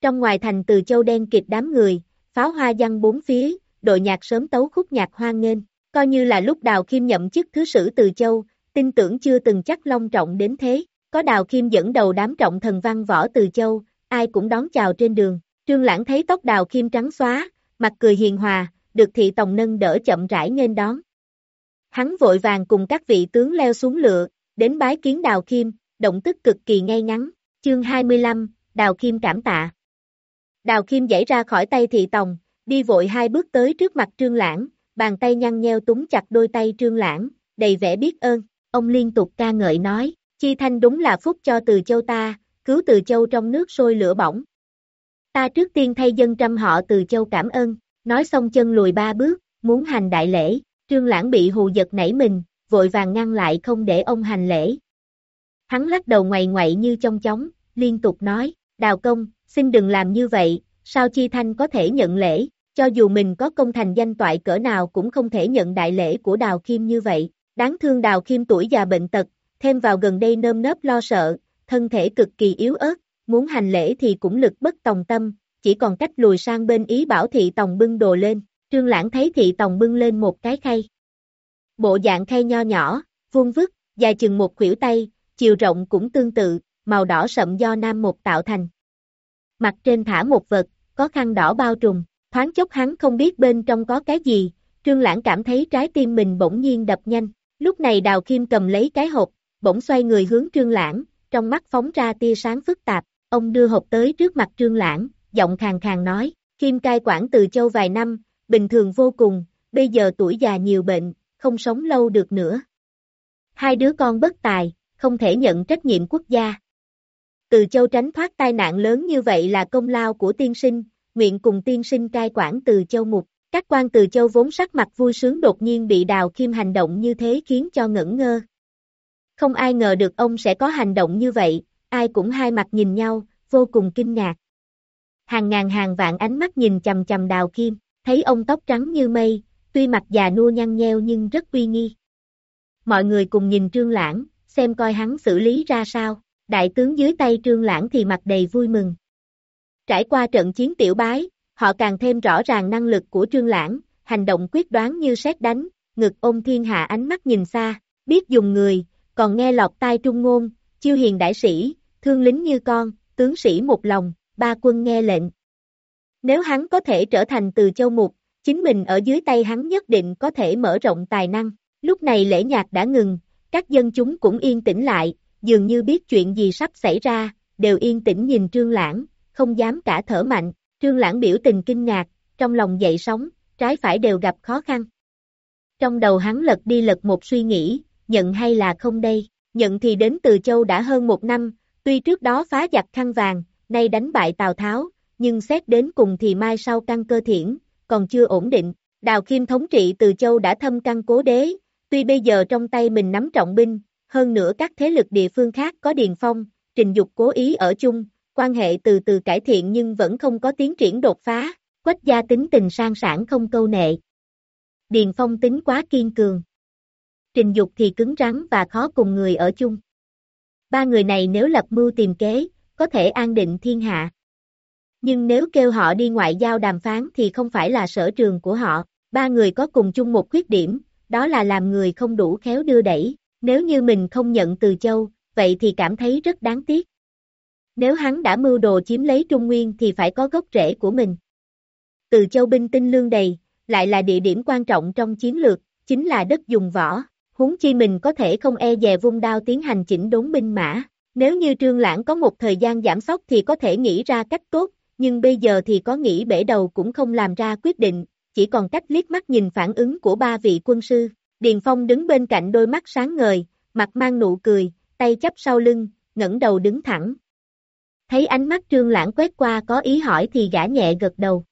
Trong ngoài thành Từ Châu đen kịt đám người, pháo hoa văng bốn phía, đội nhạc sớm tấu khúc nhạc hoang nghênh, coi như là lúc Đào Kim nhậm chức thứ sử Từ Châu, tin tưởng chưa từng chắc long trọng đến thế, có Đào Kim dẫn đầu đám trọng thần văn võ Từ Châu, ai cũng đón chào trên đường, Trương Lãng thấy tóc Đào Kim trắng xóa, mặt cười hiền hòa, được thị tòng nâng đỡ chậm rãi nghênh đón. Hắn vội vàng cùng các vị tướng leo xuống lựa, đến bái kiến Đào Kim, động tức cực kỳ ngay ngắn, chương 25, Đào Kim cảm tạ. Đào Kim dãy ra khỏi tay thị tòng, đi vội hai bước tới trước mặt Trương Lãng, bàn tay nhăn nheo túng chặt đôi tay Trương Lãng, đầy vẻ biết ơn, ông liên tục ca ngợi nói, Chi Thanh đúng là phúc cho từ châu ta, cứu từ châu trong nước sôi lửa bỏng. Ta trước tiên thay dân trăm họ từ châu cảm ơn, nói xong chân lùi ba bước, muốn hành đại lễ, Trương Lãng bị hù giật nảy mình, vội vàng ngăn lại không để ông hành lễ. Hắn lắc đầu ngoài ngoại như trong chóng, liên tục nói, đào công, xin đừng làm như vậy, sao Chi Thanh có thể nhận lễ, cho dù mình có công thành danh toại cỡ nào cũng không thể nhận đại lễ của Đào Kim như vậy. Đáng thương Đào Kim tuổi già bệnh tật, thêm vào gần đây nơm nớp lo sợ, thân thể cực kỳ yếu ớt, muốn hành lễ thì cũng lực bất tòng tâm, chỉ còn cách lùi sang bên ý bảo thị tòng bưng đồ lên. Trương Lãng thấy thị tòng bưng lên một cái khay. Bộ dạng khay nho nhỏ, vuông vức, dài chừng một khuỷu tay, chiều rộng cũng tương tự, màu đỏ sậm do nam một tạo thành. Mặt trên thả một vật, có khăn đỏ bao trùm, thoáng chốc hắn không biết bên trong có cái gì, Trương Lãng cảm thấy trái tim mình bỗng nhiên đập nhanh, lúc này Đào Kim cầm lấy cái hộp, bỗng xoay người hướng Trương Lãng, trong mắt phóng ra tia sáng phức tạp, ông đưa hộp tới trước mặt Trương Lãng, giọng khàn khàn nói, Kim cai quản từ châu vài năm, bình thường vô cùng, bây giờ tuổi già nhiều bệnh, không sống lâu được nữa. Hai đứa con bất tài, không thể nhận trách nhiệm quốc gia. Từ châu tránh thoát tai nạn lớn như vậy là công lao của tiên sinh, nguyện cùng tiên sinh cai quản từ châu mục. Các quan từ châu vốn sắc mặt vui sướng đột nhiên bị đào kim hành động như thế khiến cho ngẩn ngơ. Không ai ngờ được ông sẽ có hành động như vậy, ai cũng hai mặt nhìn nhau, vô cùng kinh ngạc. Hàng ngàn hàng vạn ánh mắt nhìn chầm chầm đào kim, thấy ông tóc trắng như mây, tuy mặt già nua nhăn nheo nhưng rất uy nghi. Mọi người cùng nhìn trương lãng, xem coi hắn xử lý ra sao, đại tướng dưới tay trương lãng thì mặt đầy vui mừng. Trải qua trận chiến tiểu bái, họ càng thêm rõ ràng năng lực của trương lãng, hành động quyết đoán như sét đánh, ngực ôm thiên hạ ánh mắt nhìn xa, biết dùng người, còn nghe lọt tai trung ngôn, chiêu hiền đại sĩ, thương lính như con, tướng sĩ một lòng, ba quân nghe lệnh. Nếu hắn có thể trở thành từ châu mục, chính mình ở dưới tay hắn nhất định có thể mở rộng tài năng. Lúc này lễ nhạc đã ngừng, các dân chúng cũng yên tĩnh lại, dường như biết chuyện gì sắp xảy ra, đều yên tĩnh nhìn Trương Lãng, không dám cả thở mạnh. Trương Lãng biểu tình kinh ngạc, trong lòng dậy sóng, trái phải đều gặp khó khăn. Trong đầu hắn lật đi lật một suy nghĩ, nhận hay là không đây, nhận thì đến từ châu đã hơn một năm, tuy trước đó phá giặc khăn vàng, nay đánh bại Tào Tháo, nhưng xét đến cùng thì mai sau căn cơ thiển, còn chưa ổn định, Đào Kim thống trị từ châu đã thâm căn cố đế, tuy bây giờ trong tay mình nắm trọng binh, hơn nữa các thế lực địa phương khác có điền phong, trình dục cố ý ở chung, quan hệ từ từ cải thiện nhưng vẫn không có tiến triển đột phá, quách gia tính tình sang sản không câu nệ. Điền phong tính quá kiên cường, trình dục thì cứng rắn và khó cùng người ở chung. Ba người này nếu lập mưu tìm kế, có thể an định thiên hạ. Nhưng nếu kêu họ đi ngoại giao đàm phán thì không phải là sở trường của họ, ba người có cùng chung một khuyết điểm, đó là làm người không đủ khéo đưa đẩy, nếu như mình không nhận từ châu, vậy thì cảm thấy rất đáng tiếc. Nếu hắn đã mưu đồ chiếm lấy Trung Nguyên thì phải có gốc rễ của mình. Từ châu binh tinh lương đầy, lại là địa điểm quan trọng trong chiến lược, chính là đất dùng võ huống chi mình có thể không e dè vung đao tiến hành chỉnh đốn binh mã. Nếu như Trương Lãng có một thời gian giảm sóc thì có thể nghĩ ra cách tốt, nhưng bây giờ thì có nghĩ bể đầu cũng không làm ra quyết định, chỉ còn cách liếc mắt nhìn phản ứng của ba vị quân sư. Điền Phong đứng bên cạnh đôi mắt sáng ngời, mặt mang nụ cười, tay chấp sau lưng, ngẩng đầu đứng thẳng. Thấy ánh mắt Trương Lãng quét qua có ý hỏi thì gã nhẹ gật đầu.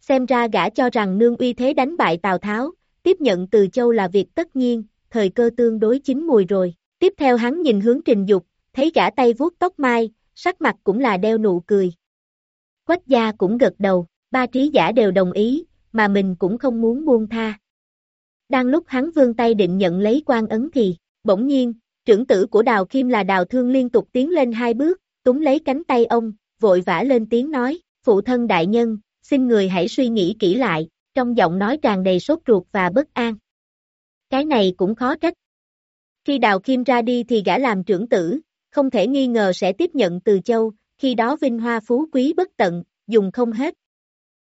Xem ra gã cho rằng nương uy thế đánh bại Tào Tháo, tiếp nhận từ châu là việc tất nhiên, thời cơ tương đối chín mùi rồi. Tiếp theo hắn nhìn hướng trình dục, thấy gã tay vuốt tóc mai, sắc mặt cũng là đeo nụ cười. Quách gia cũng gật đầu, ba trí giả đều đồng ý, mà mình cũng không muốn buông tha. Đang lúc hắn vươn tay định nhận lấy quan ấn thì, bỗng nhiên, trưởng tử của Đào Kim là Đào Thương liên tục tiến lên hai bước, túng lấy cánh tay ông, vội vã lên tiếng nói, phụ thân đại nhân, xin người hãy suy nghĩ kỹ lại, trong giọng nói tràn đầy sốt ruột và bất an. Cái này cũng khó trách. Khi Đào Kim ra đi thì gã làm trưởng tử, không thể nghi ngờ sẽ tiếp nhận từ châu, khi đó vinh hoa phú quý bất tận, dùng không hết.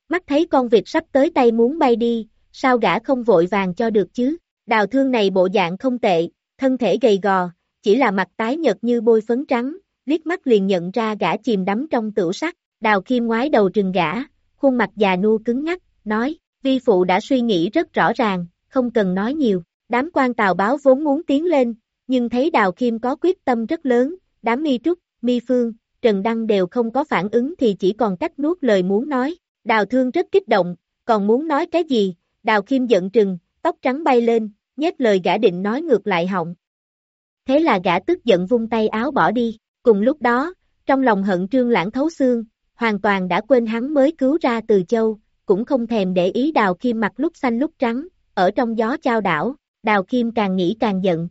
Mắt thấy con vịt sắp tới tay muốn bay đi, sao gã không vội vàng cho được chứ? Đào thương này bộ dạng không tệ, thân thể gầy gò, chỉ là mặt tái nhợt như bôi phấn trắng, liếc mắt liền nhận ra gã chìm đắm trong tửu sắc, đào kim ngoái đầu trừng gã, khuôn mặt già nua cứng ngắc, nói, vi phụ đã suy nghĩ rất rõ ràng, không cần nói nhiều, đám quan tào báo vốn muốn tiến lên, nhưng thấy đào kim có quyết tâm rất lớn, đám mi trúc, mi phương, Trần Đăng đều không có phản ứng thì chỉ còn cách nuốt lời muốn nói, đào thương rất kích động, còn muốn nói cái gì, đào kim giận trừng, tóc trắng bay lên, nhét lời gã định nói ngược lại họng. Thế là gã tức giận vung tay áo bỏ đi, cùng lúc đó, trong lòng hận trương lãng thấu xương, hoàn toàn đã quên hắn mới cứu ra từ châu, cũng không thèm để ý đào kim mặt lúc xanh lúc trắng, ở trong gió trao đảo, đào kim càng nghĩ càng giận.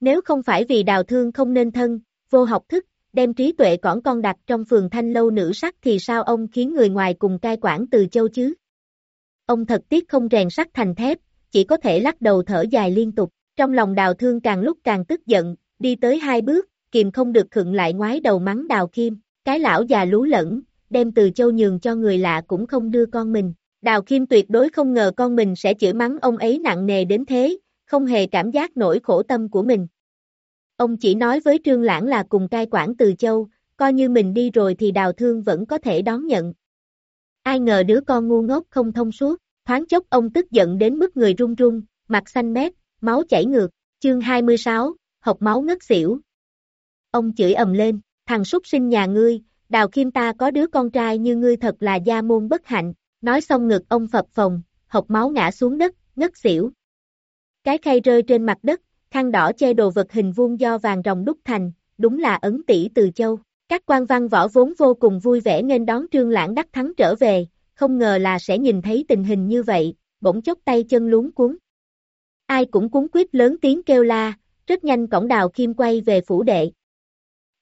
Nếu không phải vì đào thương không nên thân, vô học thức, đem trí tuệ cỏn con đặt trong phường thanh lâu nữ sắc thì sao ông khiến người ngoài cùng cai quản từ châu chứ? Ông thật tiếc không rèn sắt thành thép, chỉ có thể lắc đầu thở dài liên tục, trong lòng đào thương càng lúc càng tức giận, đi tới hai bước, kìm không được khựng lại ngoái đầu mắng đào kim, cái lão già lú lẫn, đem từ châu nhường cho người lạ cũng không đưa con mình. Đào Kim tuyệt đối không ngờ con mình sẽ chửi mắng ông ấy nặng nề đến thế, không hề cảm giác nổi khổ tâm của mình. Ông chỉ nói với Trương Lãng là cùng cai quản từ châu, coi như mình đi rồi thì đào thương vẫn có thể đón nhận. Ai ngờ đứa con ngu ngốc không thông suốt, thoáng chốc ông tức giận đến mức người run run, mặt xanh mét, máu chảy ngược, chương 26, học máu ngất xỉu. Ông chửi ầm lên, thằng súc sinh nhà ngươi, đào kim ta có đứa con trai như ngươi thật là gia môn bất hạnh, nói xong ngực ông phập phồng, hộc máu ngã xuống đất, ngất xỉu. Cái khay rơi trên mặt đất, khăn đỏ che đồ vật hình vuông do vàng rồng đúc thành, đúng là ấn tỷ từ châu. Các quan văn võ vốn vô cùng vui vẻ nên đón trương lãng đắc thắng trở về, không ngờ là sẽ nhìn thấy tình hình như vậy, bỗng chốc tay chân luống cuốn. Ai cũng cuốn quyết lớn tiếng kêu la, rất nhanh cổng đào kim quay về phủ đệ.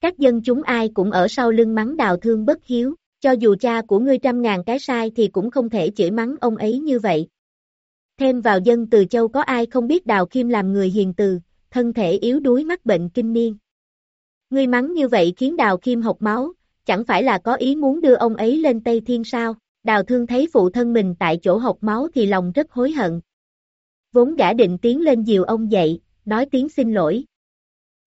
Các dân chúng ai cũng ở sau lưng mắng đào thương bất hiếu, cho dù cha của ngươi trăm ngàn cái sai thì cũng không thể chửi mắng ông ấy như vậy. Thêm vào dân từ châu có ai không biết đào kim làm người hiền từ, thân thể yếu đuối mắc bệnh kinh niên. Ngươi mắng như vậy khiến đào kim học máu, chẳng phải là có ý muốn đưa ông ấy lên Tây Thiên sao, đào thương thấy phụ thân mình tại chỗ học máu thì lòng rất hối hận. Vốn gã định tiến lên dìu ông dậy, nói tiếng xin lỗi.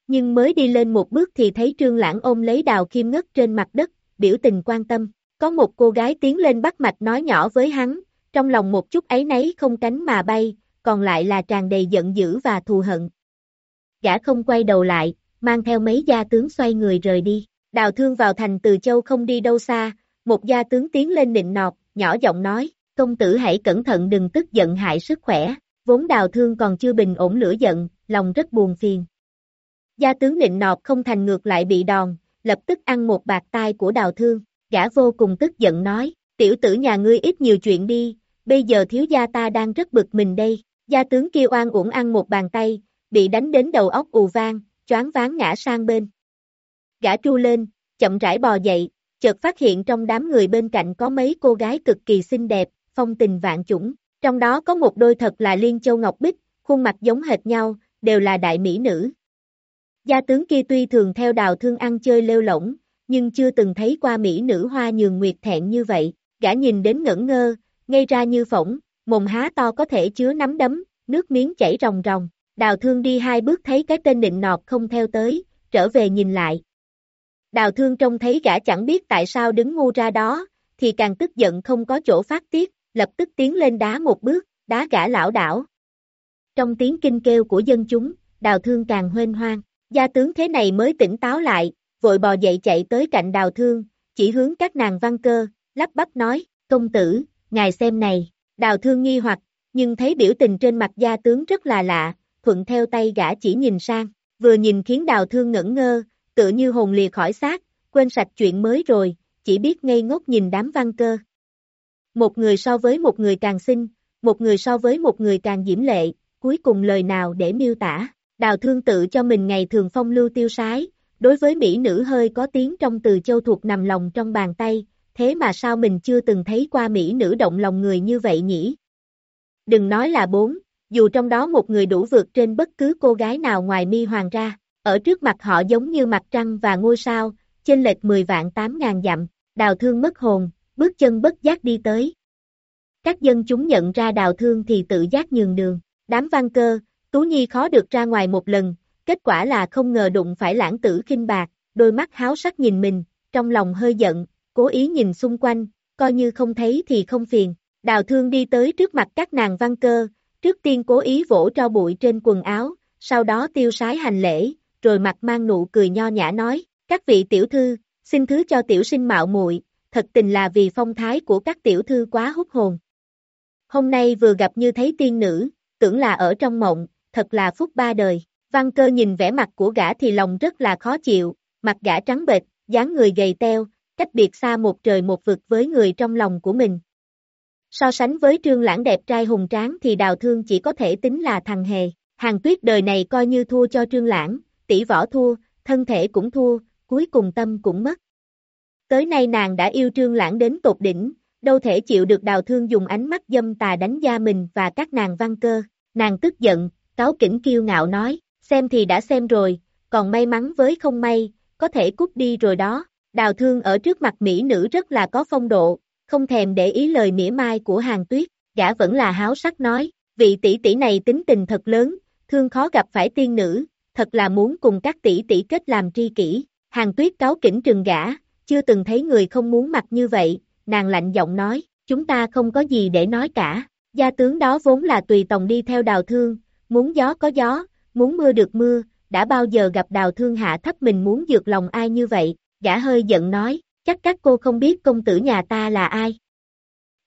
Nhưng mới đi lên một bước thì thấy trương lãng ôm lấy đào kim ngất trên mặt đất, biểu tình quan tâm. Có một cô gái tiến lên bắt mạch nói nhỏ với hắn, trong lòng một chút ấy nấy không cánh mà bay, còn lại là tràn đầy giận dữ và thù hận. Gã không quay đầu lại, mang theo mấy gia tướng xoay người rời đi. Đào thương vào thành từ châu không đi đâu xa, một gia tướng tiến lên nịnh nọt, nhỏ giọng nói, công tử hãy cẩn thận đừng tức giận hại sức khỏe, vốn đào thương còn chưa bình ổn lửa giận, lòng rất buồn phiền. Gia tướng nịnh nọt không thành ngược lại bị đòn, lập tức ăn một bạc tai của đào thương, gã vô cùng tức giận nói, tiểu tử nhà ngươi ít nhiều chuyện đi, bây giờ thiếu gia ta đang rất bực mình đây, gia tướng kia oan uổng ăn một bàn tay, bị đánh đến đầu óc ù vang, choáng váng ngã sang bên. Gã tru lên, chậm rãi bò dậy, chợt phát hiện trong đám người bên cạnh có mấy cô gái cực kỳ xinh đẹp, phong tình vạn chủng, trong đó có một đôi thật là liên châu ngọc bích, khuôn mặt giống hệt nhau, đều là đại mỹ nữ. Gia tướng kia tuy thường theo đào thương ăn chơi lêu lỏng, nhưng chưa từng thấy qua mỹ nữ hoa nhường nguyệt thẹn như vậy, gã nhìn đến ngẩn ngơ, ngây ra như phỏng, mồm há to có thể chứa nắm đấm, nước miếng chảy ròng ròng, đào thương đi hai bước thấy cái tên định nọt không theo tới, trở về nhìn lại. Đào thương trông thấy gã chẳng biết tại sao đứng ngu ra đó, thì càng tức giận không có chỗ phát tiết, lập tức tiến lên đá một bước, đá gã lão đảo. Trong tiếng kinh kêu của dân chúng, đào thương càng huên hoang, gia tướng thế này mới tỉnh táo lại, vội bò dậy chạy tới cạnh đào thương, chỉ hướng các nàng văn cơ, lắp bắp nói, công tử, ngài xem này, đào thương nghi hoặc, nhưng thấy biểu tình trên mặt gia tướng rất là lạ, thuận theo tay gã chỉ nhìn sang, vừa nhìn khiến đào thương ngẩn ngơ, tự như hồn lìa khỏi xác, quên sạch chuyện mới rồi, chỉ biết ngây ngốc nhìn đám văn cơ. Một người so với một người càng xinh, một người so với một người càng diễm lệ, cuối cùng lời nào để miêu tả, đào thương tự cho mình ngày thường phong lưu tiêu sái, đối với mỹ nữ hơi có tiếng trong từ châu thuộc nằm lòng trong bàn tay, thế mà sao mình chưa từng thấy qua mỹ nữ động lòng người như vậy nhỉ? Đừng nói là bốn, dù trong đó một người đủ vượt trên bất cứ cô gái nào ngoài mi hoàng ra, ở trước mặt họ giống như mặt trăng và ngôi sao, chênh lệch 10 vạn 8 ngàn dặm, đào thương mất hồn, bước chân bất giác đi tới. Các dân chúng nhận ra đào thương thì tự giác nhường đường, đám văn cơ, Tú Nhi khó được ra ngoài một lần, kết quả là không ngờ đụng phải lãng tử khinh bạc, đôi mắt háo sắc nhìn mình, trong lòng hơi giận, cố ý nhìn xung quanh, coi như không thấy thì không phiền. Đào thương đi tới trước mặt các nàng văn cơ, trước tiên cố ý vỗ cho bụi trên quần áo, sau đó tiêu sái hành lễ, rồi mặt mang nụ cười nho nhã nói, các vị tiểu thư, xin thứ cho tiểu sinh mạo muội, thật tình là vì phong thái của các tiểu thư quá hút hồn. Hôm nay vừa gặp như thấy tiên nữ, tưởng là ở trong mộng, thật là phúc ba đời. Văn cơ nhìn vẻ mặt của gã thì lòng rất là khó chịu, mặt gã trắng bệch, dáng người gầy teo, cách biệt xa một trời một vực với người trong lòng của mình. So sánh với trương lãng đẹp trai hùng tráng thì đào thương chỉ có thể tính là thằng hề. Hàng tuyết đời này coi như thua cho trương lãng, tỷ võ thua, thân thể cũng thua, cuối cùng tâm cũng mất. Tới nay nàng đã yêu trương lãng đến tột đỉnh, đâu thể chịu được đào thương dùng ánh mắt dâm tà đánh da mình và các nàng văn cơ. Nàng tức giận, cáo kỉnh kiêu ngạo nói, xem thì đã xem rồi, còn may mắn với không may, có thể cút đi rồi đó. Đào thương ở trước mặt mỹ nữ rất là có phong độ, không thèm để ý lời mỉa mai của hàng tuyết, gã vẫn là háo sắc nói, vị tỷ tỷ này tính tình thật lớn, thương khó gặp phải tiên nữ, thật là muốn cùng các tỷ tỷ kết làm tri kỷ. Hàng tuyết cáo kỉnh trừng gã, chưa từng thấy người không muốn mặt như vậy, nàng lạnh giọng nói, chúng ta không có gì để nói cả. Gia tướng đó vốn là tùy tòng đi theo đào thương, muốn gió có gió, muốn mưa được mưa, đã bao giờ gặp đào thương hạ thấp mình muốn dược lòng ai như vậy, gã hơi giận nói, chắc các cô không biết công tử nhà ta là ai.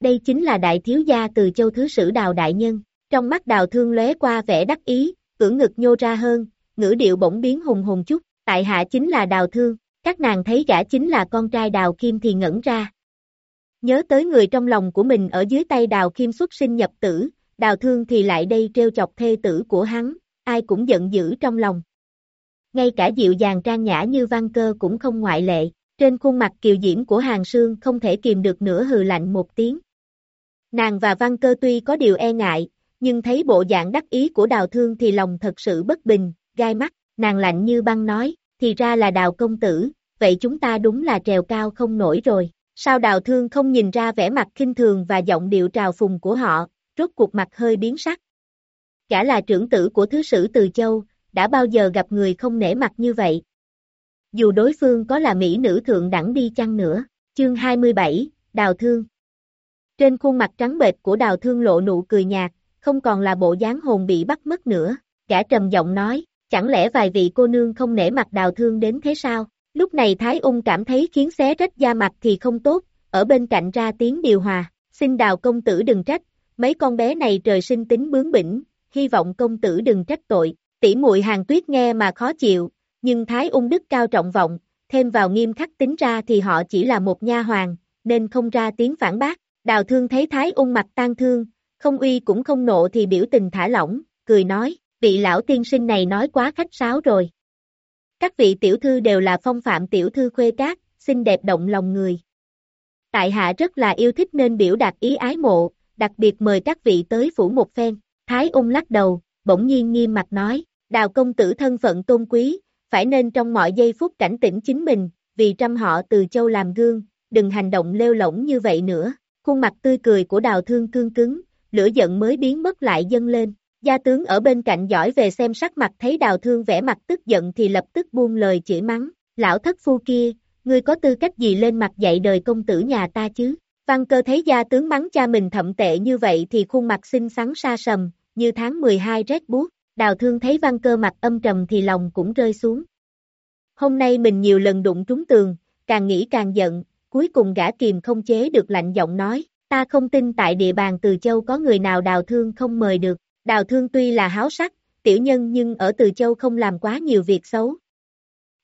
Đây chính là đại thiếu gia từ châu thứ sử đào đại nhân, trong mắt đào thương lóe qua vẻ đắc ý, cưỡng ngực nhô ra hơn, ngữ điệu bỗng biến hùng hùng chút, tại hạ chính là đào thương, các nàng thấy gã chính là con trai đào kim thì ngẩn ra. Nhớ tới người trong lòng của mình ở dưới tay đào kim xuất sinh nhập tử, đào thương thì lại đây treo chọc thê tử của hắn, ai cũng giận dữ trong lòng. Ngay cả dịu dàng trang nhã như văn cơ cũng không ngoại lệ, trên khuôn mặt kiều diễm của hàng sương không thể kìm được nữa hừ lạnh một tiếng. Nàng và văn cơ tuy có điều e ngại, nhưng thấy bộ dạng đắc ý của đào thương thì lòng thật sự bất bình, gai mắt, nàng lạnh như băng nói, thì ra là đào công tử, vậy chúng ta đúng là trèo cao không nổi rồi. Sao đào thương không nhìn ra vẻ mặt khinh thường và giọng điệu trào phùng của họ, rốt cuộc mặt hơi biến sắc. cả là trưởng tử của thứ sử Từ Châu, đã bao giờ gặp người không nể mặt như vậy. Dù đối phương có là mỹ nữ thượng đẳng đi chăng nữa, chương 27, Đào Thương. Trên khuôn mặt trắng bệch của Đào Thương lộ nụ cười nhạt, không còn là bộ dáng hồn bị bắt mất nữa, Cả trầm giọng nói, chẳng lẽ vài vị cô nương không nể mặt Đào Thương đến thế sao? Lúc này Thái Ung cảm thấy khiến xé rách da mặt thì không tốt, ở bên cạnh ra tiếng điều hòa, xin Đào công tử đừng trách, mấy con bé này trời sinh tính bướng bỉnh, hy vọng công tử đừng trách tội, tỷ muội hàng tuyết nghe mà khó chịu, nhưng Thái ung đức cao trọng vọng, thêm vào nghiêm khắc tính ra thì họ chỉ là một nha hoàng, nên không ra tiếng phản bác, đào thương thấy Thái ung mặt tan thương, không uy cũng không nộ thì biểu tình thả lỏng, cười nói, vị lão tiên sinh này nói quá khách sáo rồi. Các vị tiểu thư đều là phong phạm tiểu thư khuê cát, xinh đẹp động lòng người. Tại hạ rất là yêu thích nên biểu đạt ý ái mộ, đặc biệt mời các vị tới phủ một phen. Thái ung lắc đầu, bỗng nhiên nghiêm mặt nói, đào công tử thân phận tôn quý, phải nên trong mọi giây phút cảnh tỉnh chính mình, vì trăm họ từ châu làm gương, đừng hành động lêu lỏng như vậy nữa. Khuôn mặt tươi cười của đào thương cương cứng, lửa giận mới biến mất lại dâng lên. Gia tướng ở bên cạnh giỏi về xem sắc mặt thấy đào thương vẻ mặt tức giận thì lập tức buông lời chửi mắng. Lão thất phu kia, ngươi có tư cách gì lên mặt dạy đời công tử nhà ta chứ? Văn cơ thấy gia tướng mắng cha mình thậm tệ như vậy thì khuôn mặt xinh xắn xa sầm, như tháng 12 rét buốt, đào thương thấy văn cơ mặt âm trầm thì lòng cũng rơi xuống. Hôm nay mình nhiều lần đụng trúng tường, càng nghĩ càng giận, cuối cùng gã kìm không chế được lạnh giọng nói, ta không tin tại địa bàn từ châu có người nào đào thương không mời được, đào thương tuy là háo sắc, tiểu nhân nhưng ở Từ Châu không làm quá nhiều việc xấu.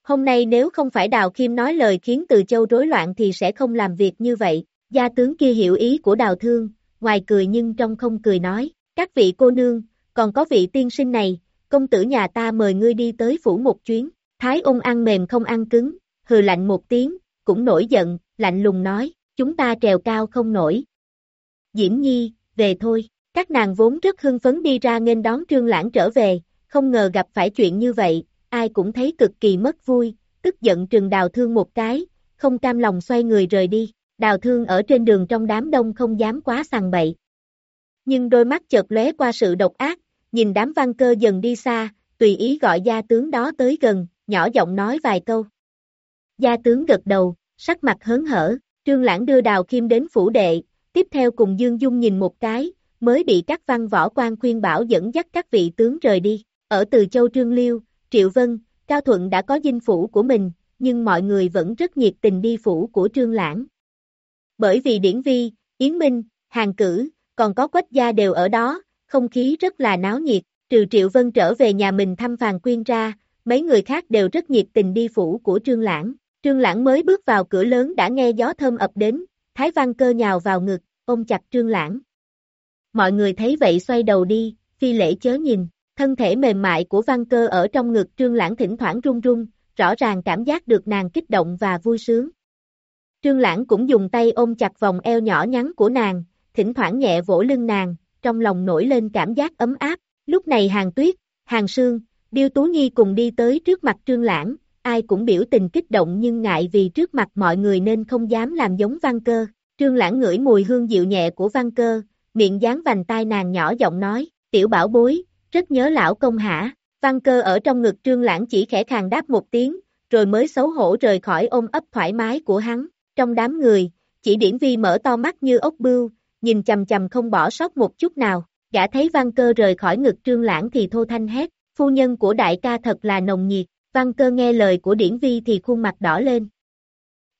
Hôm nay nếu không phải Đào Kim nói lời khiến Từ Châu rối loạn thì sẽ không làm việc như vậy, gia tướng kia hiểu ý của Đào Thương, ngoài cười nhưng trong không cười nói, các vị cô nương, còn có vị tiên sinh này, công tử nhà ta mời ngươi đi tới phủ một chuyến, Thái ung ăn mềm không ăn cứng, hừ lạnh một tiếng, cũng nổi giận, lạnh lùng nói, chúng ta trèo cao không nổi. Diễm Nhi, về thôi, các nàng vốn rất hưng phấn đi ra nghênh đón Trương Lãng trở về, không ngờ gặp phải chuyện như vậy, ai cũng thấy cực kỳ mất vui, tức giận trừng đào thương một cái, không cam lòng xoay người rời đi, đào thương ở trên đường trong đám đông không dám quá sằng bậy. Nhưng đôi mắt chợt lóe qua sự độc ác, nhìn đám văn cơ dần đi xa, tùy ý gọi gia tướng đó tới gần, nhỏ giọng nói vài câu. Gia tướng gật đầu, sắc mặt hớn hở, trương lãng đưa đào Kim đến phủ đệ, tiếp theo cùng Dương Dung nhìn một cái, mới bị các văn võ quan khuyên bảo dẫn dắt các vị tướng rời đi. Ở Từ Châu Trương Liêu, Triệu Vân, Cao Thuận đã có dinh phủ của mình, nhưng mọi người vẫn rất nhiệt tình đi phủ của Trương Lãng. Bởi vì Điển Vi, Yến Minh, Hàng Cử, còn có Quách Gia đều ở đó, không khí rất là náo nhiệt, trừ Triệu Vân trở về nhà mình thăm Phàn Quyên ra, mấy người khác đều rất nhiệt tình đi phủ của Trương Lãng. Trương Lãng mới bước vào cửa lớn đã nghe gió thơm ập đến, Thái Văn Cơ nhào vào ngực, ôm chặt Trương Lãng. Mọi người thấy vậy xoay đầu đi, phi lễ chớ nhìn, thân thể mềm mại của Văn Cơ ở trong ngực Trương Lãng thỉnh thoảng run run, rõ ràng cảm giác được nàng kích động và vui sướng. Trương Lãng cũng dùng tay ôm chặt vòng eo nhỏ nhắn của nàng, thỉnh thoảng nhẹ vỗ lưng nàng, trong lòng nổi lên cảm giác ấm áp. Lúc này Hàng Tuyết, Hàng Sương, Điêu Tú Nhi cùng đi tới trước mặt Trương Lãng, ai cũng biểu tình kích động nhưng ngại vì trước mặt mọi người nên không dám làm giống Văn Cơ. Trương Lãng ngửi mùi hương dịu nhẹ của Văn Cơ, miệng dán vành tai nàng nhỏ giọng nói, tiểu bảo bối, rất nhớ lão công hả. Văn Cơ ở trong ngực Trương Lãng chỉ khẽ khàng đáp một tiếng, rồi mới xấu hổ rời khỏi ôm ấp thoải mái của hắn. Trong đám người, chỉ điển vi mở to mắt như ốc bưu, nhìn chầm chầm không bỏ sót một chút nào. Gã thấy Văn Cơ rời khỏi ngực Trương Lãng thì thô thanh hét, phu nhân của đại ca thật là nồng nhiệt. Văn Cơ nghe lời của điển vi thì khuôn mặt đỏ lên.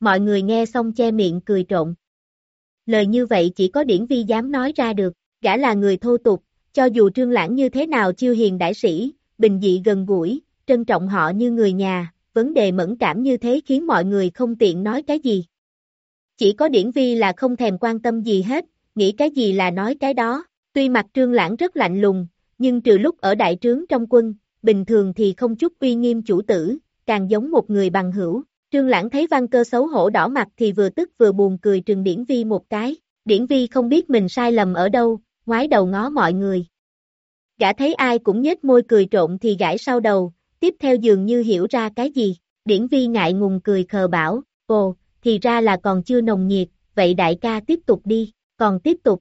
Mọi người nghe xong che miệng cười trộn. Lời như vậy chỉ có điển vi dám nói ra được, gã là người thô tục, cho dù trương lãng như thế nào chiêu hiền đại sĩ, bình dị gần gũi, trân trọng họ như người nhà, vấn đề mẫn cảm như thế khiến mọi người không tiện nói cái gì. Chỉ có điển vi là không thèm quan tâm gì hết, nghĩ cái gì là nói cái đó, tuy mặt trương lãng rất lạnh lùng, nhưng trừ lúc ở đại trướng trong quân, bình thường thì không chút uy nghiêm chủ tử, càng giống một người bằng hữu. Trương Lãng thấy văn cơ xấu hổ đỏ mặt thì vừa tức vừa buồn cười trừng Điển Vi một cái. Điển Vi không biết mình sai lầm ở đâu, ngoái đầu ngó mọi người. Gã thấy ai cũng nhếch môi cười trộn thì gãi sau đầu, tiếp theo dường như hiểu ra cái gì. Điển Vi ngại ngùng cười khờ bảo, ồ, thì ra là còn chưa nồng nhiệt, vậy đại ca tiếp tục đi, còn tiếp tục.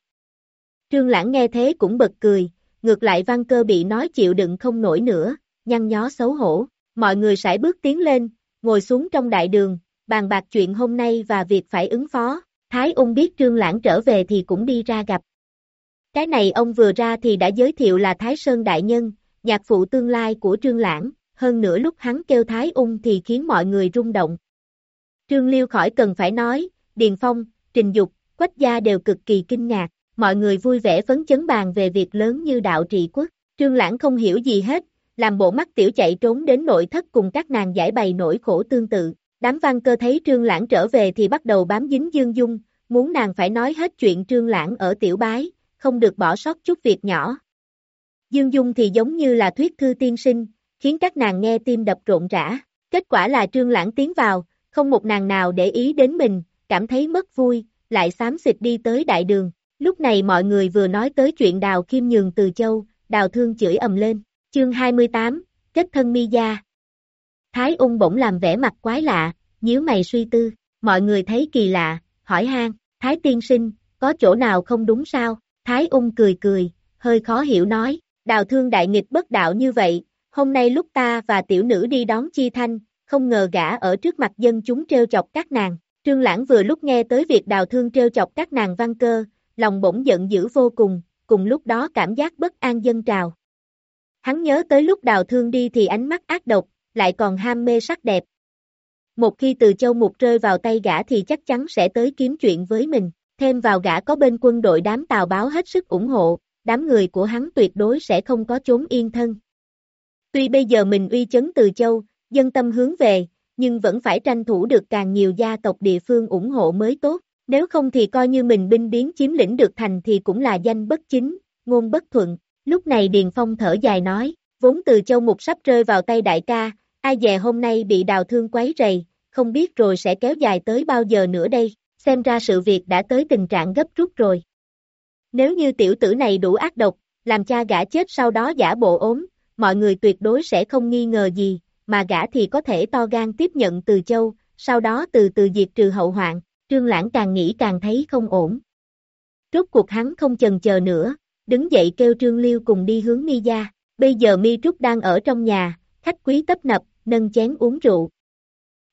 Trương Lãng nghe thế cũng bật cười, ngược lại văn cơ bị nói chịu đựng không nổi nữa, nhăn nhó xấu hổ. Mọi người sải bước tiến lên, ngồi xuống trong đại đường, bàn bạc chuyện hôm nay và việc phải ứng phó. Thái ung biết Trương Lãng trở về thì cũng đi ra gặp. Cái này ông vừa ra thì đã giới thiệu là Thái Sơn Đại Nhân, nhạc phụ tương lai của Trương Lãng, hơn nữa lúc hắn kêu Thái ung thì khiến mọi người rung động. Trương Liêu khỏi cần phải nói, Điền Phong, Trình Dục, Quách Gia đều cực kỳ kinh ngạc, mọi người vui vẻ phấn chấn bàn về việc lớn như đạo trị quốc. Trương Lãng không hiểu gì hết, làm bộ mắt tiểu chạy trốn đến nội thất cùng các nàng giải bày nỗi khổ tương tự. Đám văn cơ thấy Trương Lãng trở về thì bắt đầu bám dính Dương Dung, muốn nàng phải nói hết chuyện Trương Lãng ở tiểu bái, không được bỏ sót chút việc nhỏ. Dương Dung thì giống như là thuyết thư tiên sinh, khiến các nàng nghe tim đập rộn rã. Kết quả là Trương Lãng tiến vào, không một nàng nào để ý đến mình, cảm thấy mất vui, lại xám xịt đi tới đại đường. Lúc này mọi người vừa nói tới chuyện đào kim nhường từ châu, đào thương chửi ầm lên. Chương 28, kết thân mi gia. Thái ung bỗng làm vẻ mặt quái lạ, nhíu mày suy tư, mọi người thấy kỳ lạ, hỏi han, Thái tiên sinh, có chỗ nào không đúng sao? Thái ung cười cười, hơi khó hiểu nói, đào thương đại nghịch bất đạo như vậy, hôm nay lúc ta và tiểu nữ đi đón chi thanh, không ngờ gã ở trước mặt dân chúng treo chọc các nàng. Trương Lãng vừa lúc nghe tới việc đào thương treo chọc các nàng văn cơ, lòng bỗng giận dữ vô cùng, cùng lúc đó cảm giác bất an dân trào, Hắn nhớ tới lúc đào thương đi thì ánh mắt ác độc, lại còn ham mê sắc đẹp. Một khi từ châu mục rơi vào tay gã thì chắc chắn sẽ tới kiếm chuyện với mình, thêm vào gã có bên quân đội đám tàu báo hết sức ủng hộ, đám người của hắn tuyệt đối sẽ không có chốn yên thân. Tuy bây giờ mình uy chấn từ châu, dân tâm hướng về, nhưng vẫn phải tranh thủ được càng nhiều gia tộc địa phương ủng hộ mới tốt, nếu không thì coi như mình binh biến chiếm lĩnh được thành thì cũng là danh bất chính, ngôn bất thuận. Lúc này Điền Phong thở dài nói, vốn từ châu mục sắp rơi vào tay đại ca, ai dè hôm nay bị đào thương quấy rầy, không biết rồi sẽ kéo dài tới bao giờ nữa đây, xem ra sự việc đã tới tình trạng gấp rút rồi. Nếu như tiểu tử này đủ ác độc, làm cha gã chết sau đó giả bộ ốm, mọi người tuyệt đối sẽ không nghi ngờ gì, mà gã thì có thể to gan tiếp nhận từ châu, sau đó từ từ diệt trừ hậu hoạn, trương lãng càng nghĩ càng thấy không ổn. Rốt cuộc hắn không chần chờ nữa, đứng dậy kêu trương liêu cùng đi hướng mi gia, bây giờ mi trúc đang ở trong nhà, khách quý tấp nập, nâng chén uống rượu.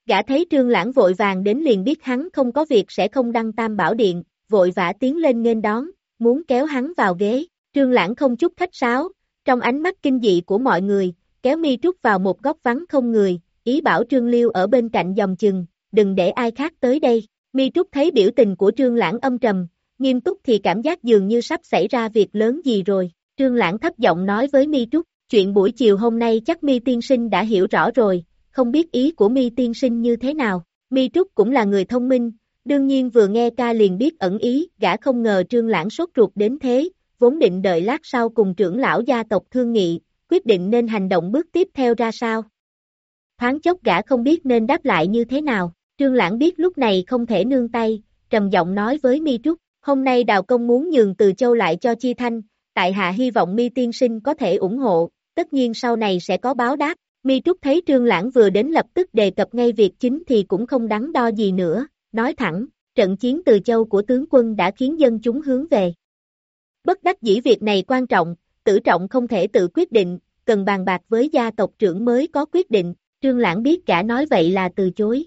Gã thấy trương lãng vội vàng đến liền biết hắn không có việc sẽ không đăng tam bảo điện, vội vã tiến lên nghênh đón, muốn kéo hắn vào ghế, trương lãng không chút khách sáo, trong ánh mắt kinh dị của mọi người, kéo mi trúc vào một góc vắng không người, ý bảo trương liêu ở bên cạnh dòng chừng, đừng để ai khác tới đây, mi trúc thấy biểu tình của trương lãng âm trầm, nghiêm túc thì cảm giác dường như sắp xảy ra việc lớn gì rồi, trương lãng thấp giọng nói với mi trúc, chuyện buổi chiều hôm nay chắc mi tiên sinh đã hiểu rõ rồi, không biết ý của mi tiên sinh như thế nào, mi trúc cũng là người thông minh, đương nhiên vừa nghe ca liền biết ẩn ý, gã không ngờ trương lãng sốt ruột đến thế, vốn định đợi lát sau cùng trưởng lão gia tộc thương nghị, quyết định nên hành động bước tiếp theo ra sao. Thoáng chốc gã không biết nên đáp lại như thế nào, trương lãng biết lúc này không thể nương tay, trầm giọng nói với mi trúc, hôm nay đào công muốn nhường từ châu lại cho chi thanh, tại hạ hy vọng mi tiên sinh có thể ủng hộ, tất nhiên sau này sẽ có báo đáp, mi trúc thấy trương lãng vừa đến lập tức đề cập ngay việc chính thì cũng không đắn đo gì nữa, nói thẳng, trận chiến từ châu của tướng quân đã khiến dân chúng hướng về. Bất đắc dĩ việc này quan trọng, tử trọng không thể tự quyết định, cần bàn bạc với gia tộc trưởng mới có quyết định, trương lãng biết cả nói vậy là từ chối.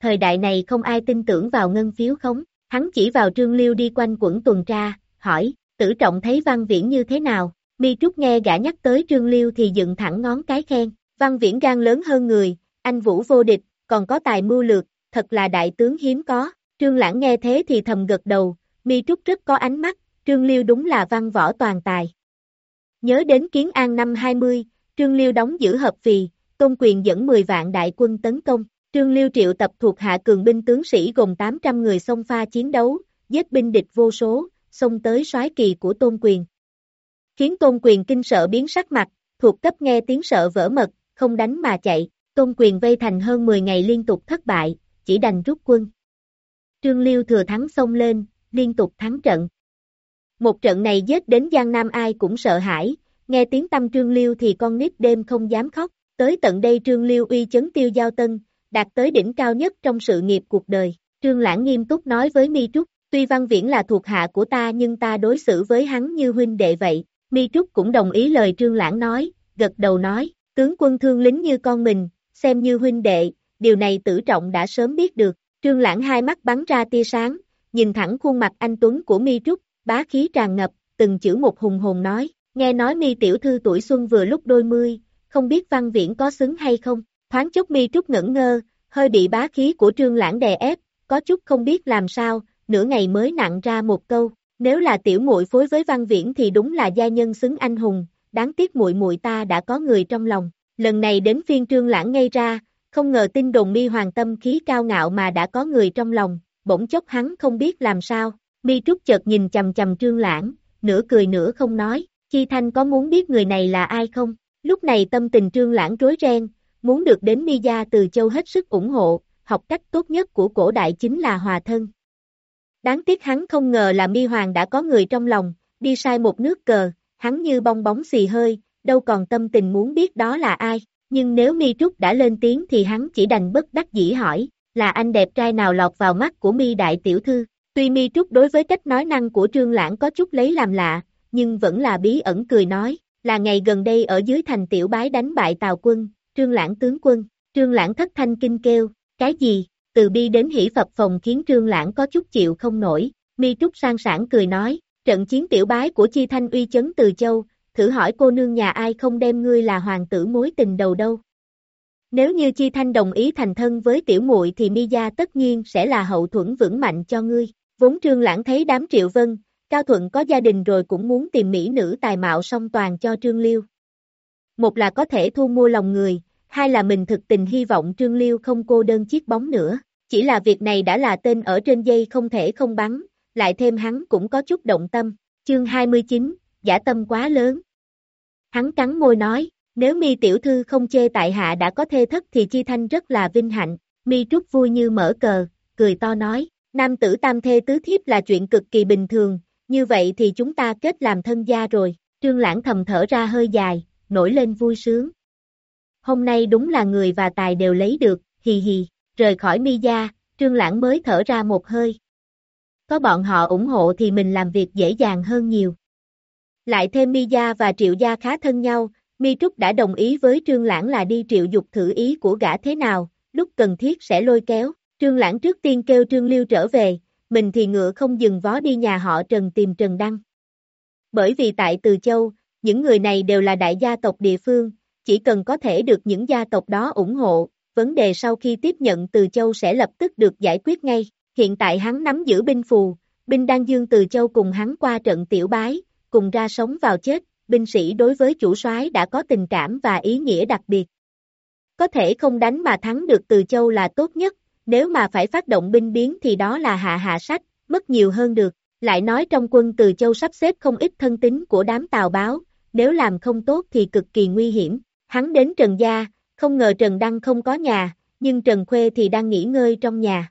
Thời đại này không ai tin tưởng vào ngân phiếu khống, hắn chỉ vào trương liêu đi quanh quẩn tuần tra, hỏi, tử trọng thấy văn viễn như thế nào, mi trúc nghe gã nhắc tới trương liêu thì dựng thẳng ngón cái khen, văn viễn gan lớn hơn người, anh vũ vô địch, còn có tài mưu lược, thật là đại tướng hiếm có, trương lãng nghe thế thì thầm gật đầu, mi trúc rất có ánh mắt, trương liêu đúng là văn võ toàn tài. Nhớ đến kiến an năm 20, trương liêu đóng giữ hợp vì tôn quyền dẫn 10 vạn đại quân tấn công, trương liêu triệu tập thuộc hạ cường binh tướng sĩ gồm 800 người xông pha chiến đấu, giết binh địch vô số, xông tới soái kỳ của tôn quyền. Khiến tôn quyền kinh sợ biến sắc mặt, thuộc cấp nghe tiếng sợ vỡ mật, không đánh mà chạy, tôn quyền vây thành hơn 10 ngày liên tục thất bại, chỉ đành rút quân. Trương Liêu thừa thắng xông lên, liên tục thắng trận. Một trận này giết đến Giang Nam ai cũng sợ hãi, nghe tiếng tâm Trương Liêu thì con nít đêm không dám khóc, tới tận đây Trương Liêu uy chấn tiêu giao tân, đạt tới đỉnh cao nhất trong sự nghiệp cuộc đời. Trương Lãng nghiêm túc nói với Mi Trúc, tuy Văn Viễn là thuộc hạ của ta nhưng ta đối xử với hắn như huynh đệ vậy. Mi Trúc cũng đồng ý lời Trương Lãng nói, gật đầu nói, tướng quân thương lính như con mình, xem như huynh đệ, điều này tử trọng đã sớm biết được. Trương Lãng hai mắt bắn ra tia sáng, nhìn thẳng khuôn mặt anh Tuấn của Mi Trúc, bá khí tràn ngập, từng chữ một hùng hồn nói, nghe nói Mi tiểu thư tuổi xuân vừa lúc đôi mươi, không biết văn viễn có xứng hay không, thoáng chốc Mi Trúc ngẩn ngơ, hơi bị bá khí của Trương Lãng đè ép, có chút không biết làm sao, nửa ngày mới nặng ra một câu, nếu là tiểu muội phối với văn viễn thì đúng là gia nhân xứng anh hùng, đáng tiếc muội muội ta đã có người trong lòng. Lần này đến phiên Trương Lãng ngay ra, không ngờ tin đồn mi hoàng tâm khí cao ngạo mà đã có người trong lòng, bỗng chốc hắn không biết làm sao, mi trúc chợt nhìn chầm chầm trương lãng, nửa cười nửa không nói, Chi Thanh có muốn biết người này là ai không? Lúc này tâm tình trương lãng rối ren, muốn được đến mi gia từ châu hết sức ủng hộ, học cách tốt nhất của cổ đại chính là hòa thân. Đáng tiếc hắn không ngờ là mi hoàng đã có người trong lòng, đi sai một nước cờ, hắn như bong bóng xì hơi, đâu còn tâm tình muốn biết đó là ai. Nhưng nếu Mi Trúc đã lên tiếng thì hắn chỉ đành bất đắc dĩ hỏi, là anh đẹp trai nào lọt vào mắt của Mi Đại Tiểu Thư. Tuy Mi Trúc đối với cách nói năng của Trương Lãng có chút lấy làm lạ, nhưng vẫn là bí ẩn cười nói, là ngày gần đây ở dưới thành tiểu bái đánh bại Tào quân, Trương Lãng tướng quân, Trương Lãng thất thanh kinh kêu, cái gì, từ bi đến hỷ phập phòng khiến Trương Lãng có chút chịu không nổi, Mi Trúc sang sản cười nói, trận chiến tiểu bái của Chi Thanh uy chấn từ châu, thử hỏi cô nương nhà ai không đem ngươi là hoàng tử mối tình đầu đâu. Nếu như Chi Thanh đồng ý thành thân với tiểu muội thì Mi gia tất nhiên sẽ là hậu thuẫn vững mạnh cho ngươi. Vốn Trương Lãng thấy đám Triệu Vân, Cao Thuận có gia đình rồi cũng muốn tìm mỹ nữ tài mạo song toàn cho Trương Liêu. Một là có thể thu mua lòng người, hai là mình thực tình hy vọng Trương Liêu không cô đơn chiếc bóng nữa. Chỉ là việc này đã là tên ở trên dây không thể không bắn, lại thêm hắn cũng có chút động tâm. Chương 29, giả tâm quá lớn. Hắn cắn môi nói, nếu mi tiểu thư không chê tại hạ đã có thê thất thì chi thanh rất là vinh hạnh. Mi trúc vui như mở cờ, cười to nói, nam tử tam thê tứ thiếp là chuyện cực kỳ bình thường, như vậy thì chúng ta kết làm thân gia rồi. Trương Lãng thầm thở ra hơi dài, nổi lên vui sướng. Hôm nay đúng là người và tài đều lấy được, hì hì, rời khỏi mi gia, Trương Lãng mới thở ra một hơi. Có bọn họ ủng hộ thì mình làm việc dễ dàng hơn nhiều. Lại thêm mi gia và triệu gia khá thân nhau, mi trúc đã đồng ý với Trương Lãng là đi triệu dục thử ý của gã thế nào, lúc cần thiết sẽ lôi kéo. Trương Lãng trước tiên kêu Trương Liêu trở về, mình thì ngựa không dừng vó đi nhà họ Trần tìm Trần Đăng. Bởi vì tại Từ Châu, những người này đều là đại gia tộc địa phương, chỉ cần có thể được những gia tộc đó ủng hộ, vấn đề sau khi tiếp nhận Từ Châu sẽ lập tức được giải quyết ngay. Hiện tại hắn nắm giữ binh phù, binh đăng dương Từ Châu cùng hắn qua trận tiểu bái, cùng ra sống vào chết, binh sĩ đối với chủ soái đã có tình cảm và ý nghĩa đặc biệt. Có thể không đánh mà thắng được Từ Châu là tốt nhất, nếu mà phải phát động binh biến thì đó là hạ hạ sách, mất nhiều hơn được. Lại nói trong quân Từ Châu sắp xếp không ít thân tín của đám tàu báo, nếu làm không tốt thì cực kỳ nguy hiểm. Hắn đến Trần Gia, không ngờ Trần Đăng không có nhà, nhưng Trần Khuê thì đang nghỉ ngơi trong nhà.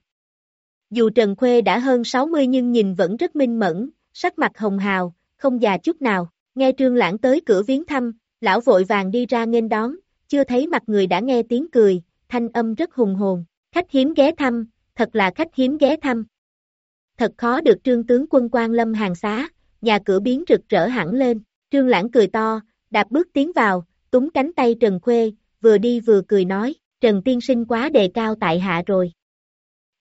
Dù Trần Khuê đã hơn 60 nhưng nhìn vẫn rất minh mẫn, sắc mặt hồng hào, không già chút nào. Nghe Trương Lãng tới cửa viếng thăm, lão vội vàng đi ra nghênh đón, chưa thấy mặt người đã nghe tiếng cười, thanh âm rất hùng hồn. Khách hiếm ghé thăm, thật là khách hiếm ghé thăm. Thật khó được trương tướng quân quan lâm hàng xá, nhà cửa biến rực rỡ hẳn lên, trương lãng cười to, đạp bước tiến vào, túng cánh tay Trần Khuê, vừa đi vừa cười nói, Trần Tiên Sinh quá đề cao tại hạ rồi.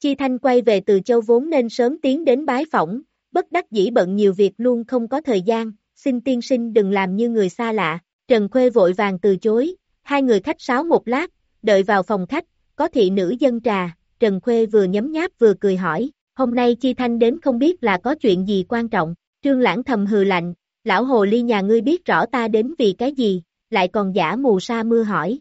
Chi Thanh quay về từ châu vốn nên sớm tiến đến bái phỏng, bất đắc dĩ bận nhiều việc luôn không có thời gian, xin tiên sinh đừng làm như người xa lạ. Trần Khuê vội vàng từ chối, hai người khách sáo một lát, đợi vào phòng khách, có thị nữ dân trà, Trần Khuê vừa nhấm nháp vừa cười hỏi, hôm nay Chi Thanh đến không biết là có chuyện gì quan trọng, Trương Lãng thầm hừ lạnh, lão hồ ly nhà ngươi biết rõ ta đến vì cái gì, lại còn giả mù sa mưa hỏi.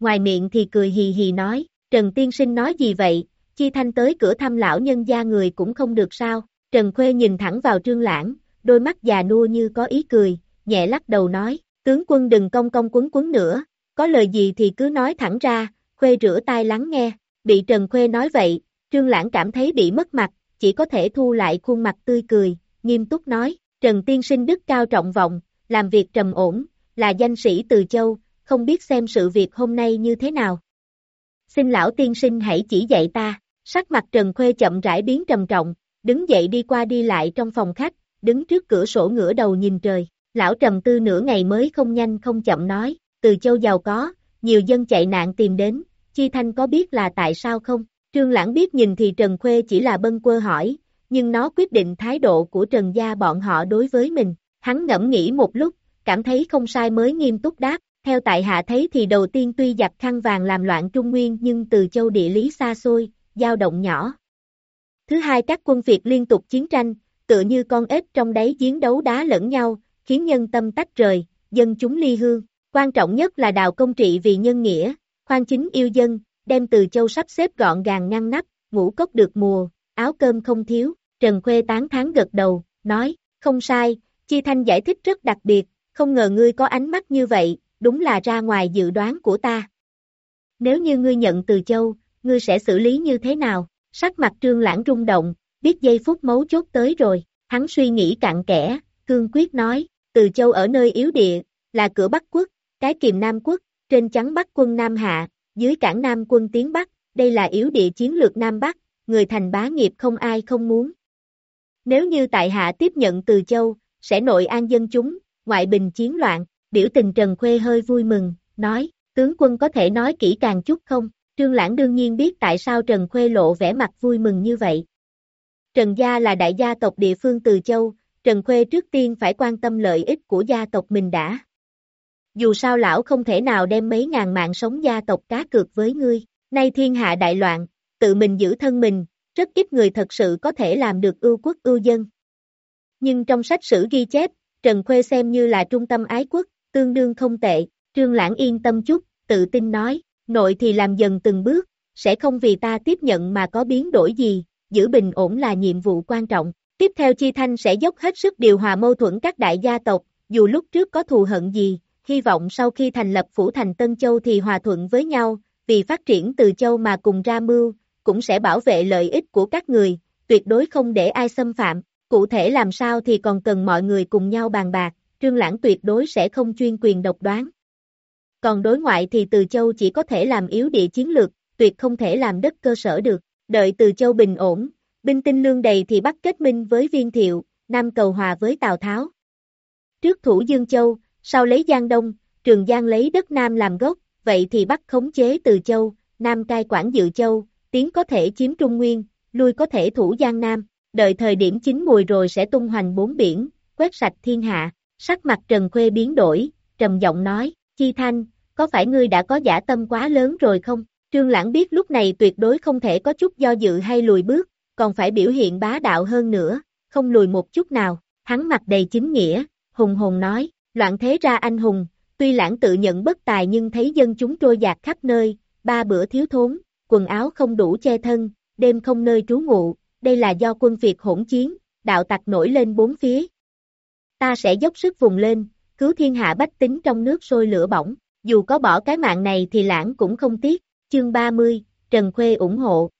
Ngoài miệng thì cười hì hì nói, Trần Tiên Sinh nói gì vậy, Chi Thanh tới cửa thăm lão nhân gia người cũng không được sao, Trần Khuê nhìn thẳng vào Trương Lãng, đôi mắt già nua như có ý cười, nhẹ lắc đầu nói, tướng quân đừng công công quấn quấn nữa, có lời gì thì cứ nói thẳng ra, Khuê rửa tai lắng nghe, bị Trần Khuê nói vậy, Trương Lãng cảm thấy bị mất mặt, chỉ có thể thu lại khuôn mặt tươi cười, nghiêm túc nói, Trần Tiên Sinh đức cao trọng vọng, làm việc trầm ổn, là danh sĩ từ châu, không biết xem sự việc hôm nay như thế nào. Xin lão tiên sinh hãy chỉ dạy ta, sắc mặt Trần Khuê chậm rãi biến trầm trọng, đứng dậy đi qua đi lại trong phòng khách, đứng trước cửa sổ ngửa đầu nhìn trời, lão trầm tư nửa ngày mới không nhanh không chậm nói, từ châu giàu có, nhiều dân chạy nạn tìm đến, Chi Thanh có biết là tại sao không? Trương Lãng biết nhìn thì Trần Khuê chỉ là bân quơ hỏi, nhưng nó quyết định thái độ của Trần Gia bọn họ đối với mình. Hắn ngẫm nghĩ một lúc, cảm thấy không sai mới nghiêm túc đáp, theo tại hạ thấy thì đầu tiên tuy giặc khăn vàng làm loạn Trung Nguyên nhưng từ châu địa lý xa xôi, dao động nhỏ. Thứ hai các quân Việt liên tục chiến tranh, tựa như con ếch trong đáy chiến đấu đá lẫn nhau, khiến nhân tâm tách rời, dân chúng ly hương. Quan trọng nhất là đào công trị vì nhân nghĩa, khoan chính yêu dân, đem từ châu sắp xếp gọn gàng ngăn nắp, ngũ cốc được mùa, áo cơm không thiếu, Trần Khuê tán tháng gật đầu, nói, không sai, Chi Thanh giải thích rất đặc biệt, không ngờ ngươi có ánh mắt như vậy, đúng là ra ngoài dự đoán của ta. Nếu như ngươi nhận từ châu, ngươi sẽ xử lý như thế nào? Sắc mặt trương lãng rung động, biết giây phút mấu chốt tới rồi, hắn suy nghĩ cặn kẽ, cương quyết nói, từ châu ở nơi yếu địa, là cửa Bắc quốc, cái kiềm Nam quốc, trên chắn Bắc quân Nam Hạ, dưới cảng Nam quân tiến Bắc, đây là yếu địa chiến lược Nam Bắc, người thành bá nghiệp không ai không muốn. Nếu như tại hạ tiếp nhận từ châu, sẽ nội an dân chúng, ngoại bình chiến loạn, biểu tình Trần Khuê hơi vui mừng, nói, tướng quân có thể nói kỹ càng chút không? Trương Lãng đương nhiên biết tại sao Trần Khuê lộ vẻ mặt vui mừng như vậy. Trần Gia là đại gia tộc địa phương Từ Châu, Trần Khuê trước tiên phải quan tâm lợi ích của gia tộc mình đã. Dù sao lão không thể nào đem mấy ngàn mạng sống gia tộc cá cược với ngươi, nay thiên hạ đại loạn, tự mình giữ thân mình, rất ít người thật sự có thể làm được ưu quốc ưu dân. Nhưng trong sách sử ghi chép, Trần Khuê xem như là trung tâm ái quốc, tương đương không tệ, Trương Lãng yên tâm chút, tự tin nói, nội thì làm dần từng bước, sẽ không vì ta tiếp nhận mà có biến đổi gì, giữ bình ổn là nhiệm vụ quan trọng. Tiếp theo Chi Thanh sẽ dốc hết sức điều hòa mâu thuẫn các đại gia tộc, dù lúc trước có thù hận gì, hy vọng sau khi thành lập Phủ Thành Tân Châu thì hòa thuận với nhau, vì phát triển từ châu mà cùng ra mưu, cũng sẽ bảo vệ lợi ích của các người, tuyệt đối không để ai xâm phạm. Cụ thể làm sao thì còn cần mọi người cùng nhau bàn bạc, Trương Lãng tuyệt đối sẽ không chuyên quyền độc đoán. Còn đối ngoại thì Từ Châu chỉ có thể làm yếu địa chiến lược, tuyệt không thể làm đất cơ sở được. Đợi Từ Châu bình ổn, binh tinh lương đầy thì bắt kết minh với Viên Thiệu, Nam cầu hòa với Tào Tháo. Trước thủ Dương Châu, sau lấy Giang Đông, Trường Giang lấy đất Nam làm gốc, vậy thì bắt khống chế Từ Châu, Nam cai quản Dự Châu, tiến có thể chiếm Trung Nguyên, lui có thể thủ Giang Nam, đợi thời điểm chín mùi rồi sẽ tung hoành bốn biển, quét sạch thiên hạ. Sắc mặt Trần Khuê biến đổi, trầm giọng nói, Chi Thanh, có phải ngươi đã có giả tâm quá lớn rồi không? Trương Lãng biết lúc này tuyệt đối không thể có chút do dự hay lùi bước, còn phải biểu hiện bá đạo hơn nữa, không lùi một chút nào. Hắn mặt đầy chính nghĩa, hùng hồn nói, loạn thế ra anh hùng, tuy lãng tự nhận bất tài nhưng thấy dân chúng trôi dạt khắp nơi, ba bữa thiếu thốn, quần áo không đủ che thân, đêm không nơi trú ngụ, đây là do quân Việt hỗn chiến, đạo tặc nổi lên bốn phía. Ta sẽ dốc sức vùng lên, cứu thiên hạ bách tính trong nước sôi lửa bỏng, dù có bỏ cái mạng này thì lãng cũng không tiếc, chương 30, Trần Khuê ủng hộ.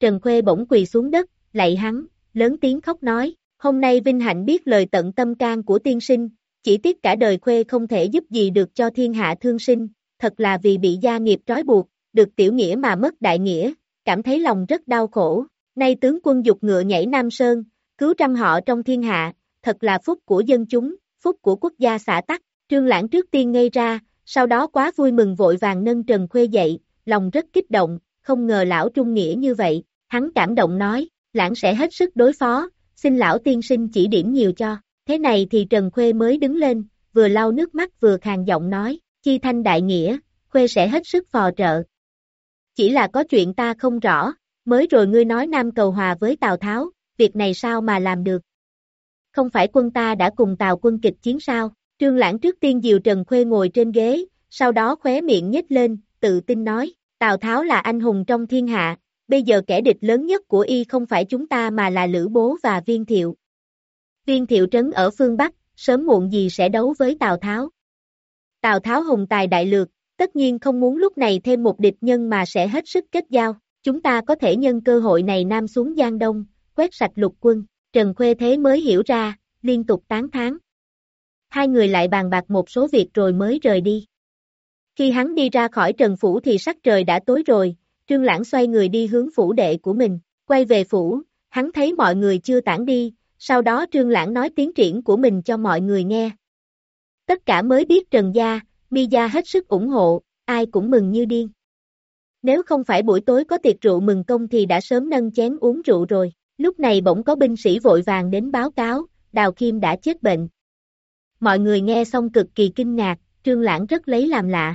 Trần Khuê bỗng quỳ xuống đất, lạy hắn, lớn tiếng khóc nói, hôm nay Vinh Hạnh biết lời tận tâm can của tiên sinh, chỉ tiếc cả đời Khuê không thể giúp gì được cho thiên hạ thương sinh, thật là vì bị gia nghiệp trói buộc, được tiểu nghĩa mà mất đại nghĩa, cảm thấy lòng rất đau khổ, nay tướng quân dục ngựa nhảy Nam Sơn, cứu trăm họ trong thiên hạ, thật là phúc của dân chúng, phúc của quốc gia xã tắc, trương lãng trước tiên ngây ra, sau đó quá vui mừng vội vàng nâng Trần Khuê dậy, lòng rất kích động, không ngờ lão trung nghĩa như vậy, hắn cảm động nói, lãng sẽ hết sức đối phó, xin lão tiên sinh chỉ điểm nhiều cho, thế này thì Trần Khuê mới đứng lên, vừa lau nước mắt vừa khàn giọng nói, chi thanh đại nghĩa, Khuê sẽ hết sức phò trợ. Chỉ là có chuyện ta không rõ, mới rồi ngươi nói Nam cầu hòa với Tào Tháo, việc này sao mà làm được? Không phải quân ta đã cùng Tào quân kịch chiến sao? Trương Lãng trước tiên diều Trần Khuê ngồi trên ghế, sau đó khóe miệng nhếch lên, tự tin nói, Tào Tháo là anh hùng trong thiên hạ, bây giờ kẻ địch lớn nhất của y không phải chúng ta mà là Lữ Bố và Viên Thiệu. Viên Thiệu trấn ở phương Bắc, sớm muộn gì sẽ đấu với Tào Tháo. Tào Tháo hùng tài đại lược, tất nhiên không muốn lúc này thêm một địch nhân mà sẽ hết sức kết giao, chúng ta có thể nhân cơ hội này nam xuống Giang Đông, quét sạch lục quân, Trần Khuê Thế mới hiểu ra, liên tục tán thán. Hai người lại bàn bạc một số việc rồi mới rời đi. Khi hắn đi ra khỏi Trần Phủ thì sắc trời đã tối rồi, Trương Lãng xoay người đi hướng phủ đệ của mình, quay về phủ, hắn thấy mọi người chưa tản đi, sau đó Trương Lãng nói tiến triển của mình cho mọi người nghe. Tất cả mới biết Trần Gia, Mi Gia hết sức ủng hộ, ai cũng mừng như điên. Nếu không phải buổi tối có tiệc rượu mừng công thì đã sớm nâng chén uống rượu rồi, lúc này bỗng có binh sĩ vội vàng đến báo cáo, Đào Kim đã chết bệnh. Mọi người nghe xong cực kỳ kinh ngạc, Trương Lãng rất lấy làm lạ.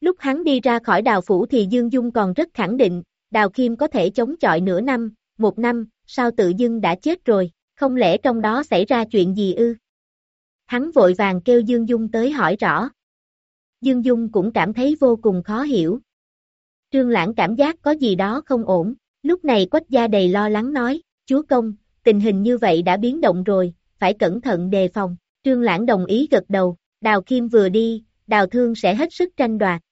Lúc hắn đi ra khỏi đào phủ thì Dương Dung còn rất khẳng định, Đào Kim có thể chống chọi nửa năm, một năm, sao tự dưng đã chết rồi, không lẽ trong đó xảy ra chuyện gì ư? Hắn vội vàng kêu Dương Dung tới hỏi rõ. Dương Dung cũng cảm thấy vô cùng khó hiểu. Trương Lãng cảm giác có gì đó không ổn, lúc này quách gia đầy lo lắng nói, chúa công, tình hình như vậy đã biến động rồi, phải cẩn thận đề phòng. Trương Lãng đồng ý gật đầu, Đào Kim vừa đi, Đào Thương sẽ hết sức tranh đoạt.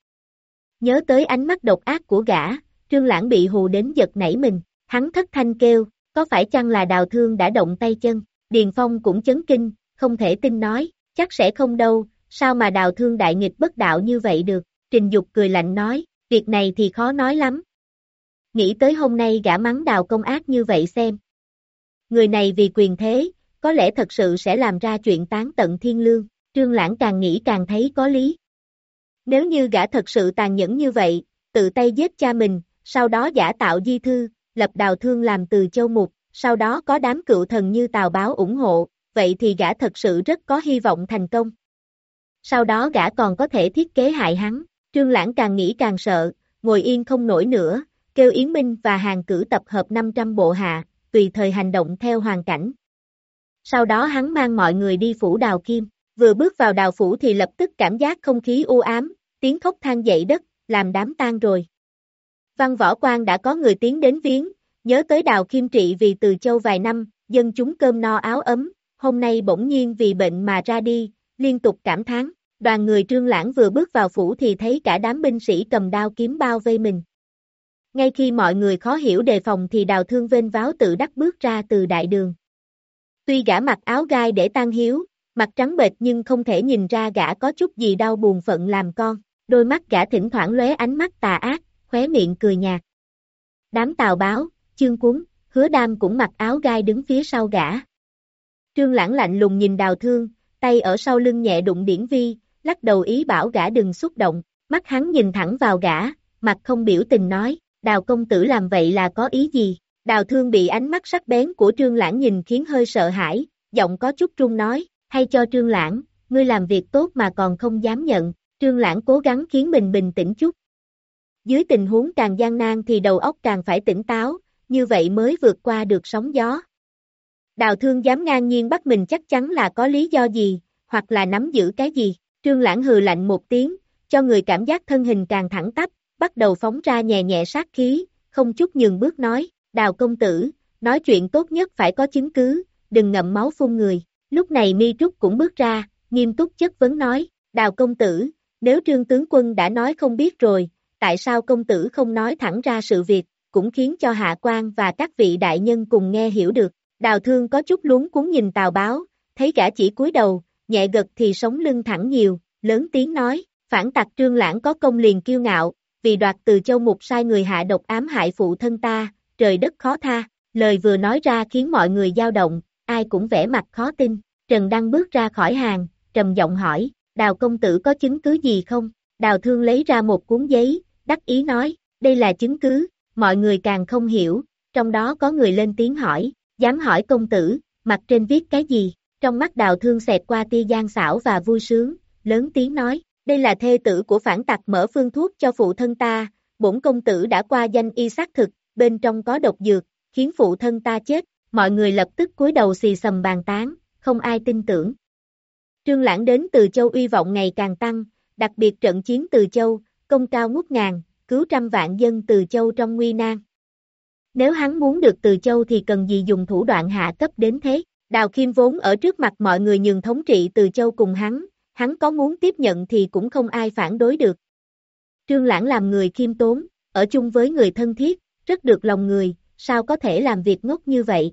Nhớ tới ánh mắt độc ác của gã, Trương Lãng bị hù đến giật nảy mình, hắn thất thanh kêu, có phải chăng là Đào Thương đã động tay chân, Điền Phong cũng chấn kinh, không thể tin nói, chắc sẽ không đâu, sao mà Đào Thương đại nghịch bất đạo như vậy được, Trình Dục cười lạnh nói, việc này thì khó nói lắm. Nghĩ tới hôm nay gã mắng Đào công ác như vậy xem. Người này vì quyền thế, có lẽ thật sự sẽ làm ra chuyện tán tận thiên lương, Trương Lãng càng nghĩ càng thấy có lý. Nếu như gã thật sự tàn nhẫn như vậy, tự tay giết cha mình, sau đó giả tạo di thư, lập đào thương làm từ châu mục, sau đó có đám cựu thần như Tào Báo ủng hộ, vậy thì gã thật sự rất có hy vọng thành công. Sau đó gã còn có thể thiết kế hại hắn, Trương Lãng càng nghĩ càng sợ, ngồi yên không nổi nữa, kêu Yến Minh và hàng cử tập hợp 500 bộ hạ, tùy thời hành động theo hoàn cảnh. Sau đó hắn mang mọi người đi phủ đào kim, Vừa bước vào đào phủ thì lập tức cảm giác không khí u ám, tiếng khóc than dậy đất, làm đám tan rồi. Văn võ quan đã có người tiến đến viếng, nhớ tới đào khiêm trị vì từ châu vài năm, dân chúng cơm no áo ấm, hôm nay bỗng nhiên vì bệnh mà ra đi, liên tục cảm thán. Đoàn người trương lãng vừa bước vào phủ thì thấy cả đám binh sĩ cầm đao kiếm bao vây mình. Ngay khi mọi người khó hiểu đề phòng thì đào thương vên váo tự đắc bước ra từ đại đường. Tuy gã mặc áo gai để tan hiếu, mặt trắng bệch nhưng không thể nhìn ra gã có chút gì đau buồn phận làm con, đôi mắt gã thỉnh thoảng lóe ánh mắt tà ác, khóe miệng cười nhạt. Đám tào báo, chương cuốn, hứa đam cũng mặc áo gai đứng phía sau gã. Trương lãng lạnh lùng nhìn đào thương, tay ở sau lưng nhẹ đụng điển vi, lắc đầu ý bảo gã đừng xúc động, mắt hắn nhìn thẳng vào gã, mặt không biểu tình nói, đào công tử làm vậy là có ý gì? Đào thương bị ánh mắt sắc bén của trương lãng nhìn khiến hơi sợ hãi, giọng có chút trung nói, hay cho trương lãng, ngươi làm việc tốt mà còn không dám nhận, trương lãng cố gắng khiến mình bình tĩnh chút. Dưới tình huống càng gian nan thì đầu óc càng phải tỉnh táo, như vậy mới vượt qua được sóng gió. Đào thương dám ngang nhiên bắt mình chắc chắn là có lý do gì, hoặc là nắm giữ cái gì. Trương Lãng hừ lạnh một tiếng, cho người cảm giác thân hình càng thẳng tắp, bắt đầu phóng ra nhẹ nhẹ sát khí, không chút nhường bước nói, đào công tử, nói chuyện tốt nhất phải có chứng cứ, đừng ngậm máu phun người. Lúc này Mi Trúc cũng bước ra, nghiêm túc chất vấn nói, đào công tử, nếu trương tướng quân đã nói không biết rồi, tại sao công tử không nói thẳng ra sự việc, cũng khiến cho hạ quan và các vị đại nhân cùng nghe hiểu được. Đào thương có chút luống cuốn nhìn tào báo, thấy gã chỉ cúi đầu, nhẹ gật thì sống lưng thẳng nhiều, lớn tiếng nói, phản tặc trương lãng có công liền kiêu ngạo, vì đoạt từ châu mục sai người hạ độc ám hại phụ thân ta, trời đất khó tha, lời vừa nói ra khiến mọi người dao động, ai cũng vẻ mặt khó tin, Trần Đăng bước ra khỏi hàng, trầm giọng hỏi, đào công tử có chứng cứ gì không? Đào thương lấy ra một cuốn giấy, đắc ý nói, đây là chứng cứ, mọi người càng không hiểu, trong đó có người lên tiếng hỏi, dám hỏi công tử, mặt trên viết cái gì? Trong mắt đào thương xẹt qua tia gian xảo và vui sướng, lớn tiếng nói, đây là thê tử của phản tặc mở phương thuốc cho phụ thân ta, bổn công tử đã qua danh y xác thực, bên trong có độc dược, khiến phụ thân ta chết, mọi người lập tức cúi đầu xì sầm bàn tán, không ai tin tưởng. Trương Lãng đến từ châu uy vọng ngày càng tăng, đặc biệt trận chiến từ châu, công cao ngút ngàn, cứu trăm vạn dân từ châu trong nguy nan. Nếu hắn muốn được từ châu thì cần gì dùng thủ đoạn hạ cấp đến thế? Đào Kim vốn ở trước mặt mọi người nhường thống trị từ châu cùng hắn, hắn có muốn tiếp nhận thì cũng không ai phản đối được. Trương Lãng làm người khiêm tốn, ở chung với người thân thiết, rất được lòng người, sao có thể làm việc ngốc như vậy?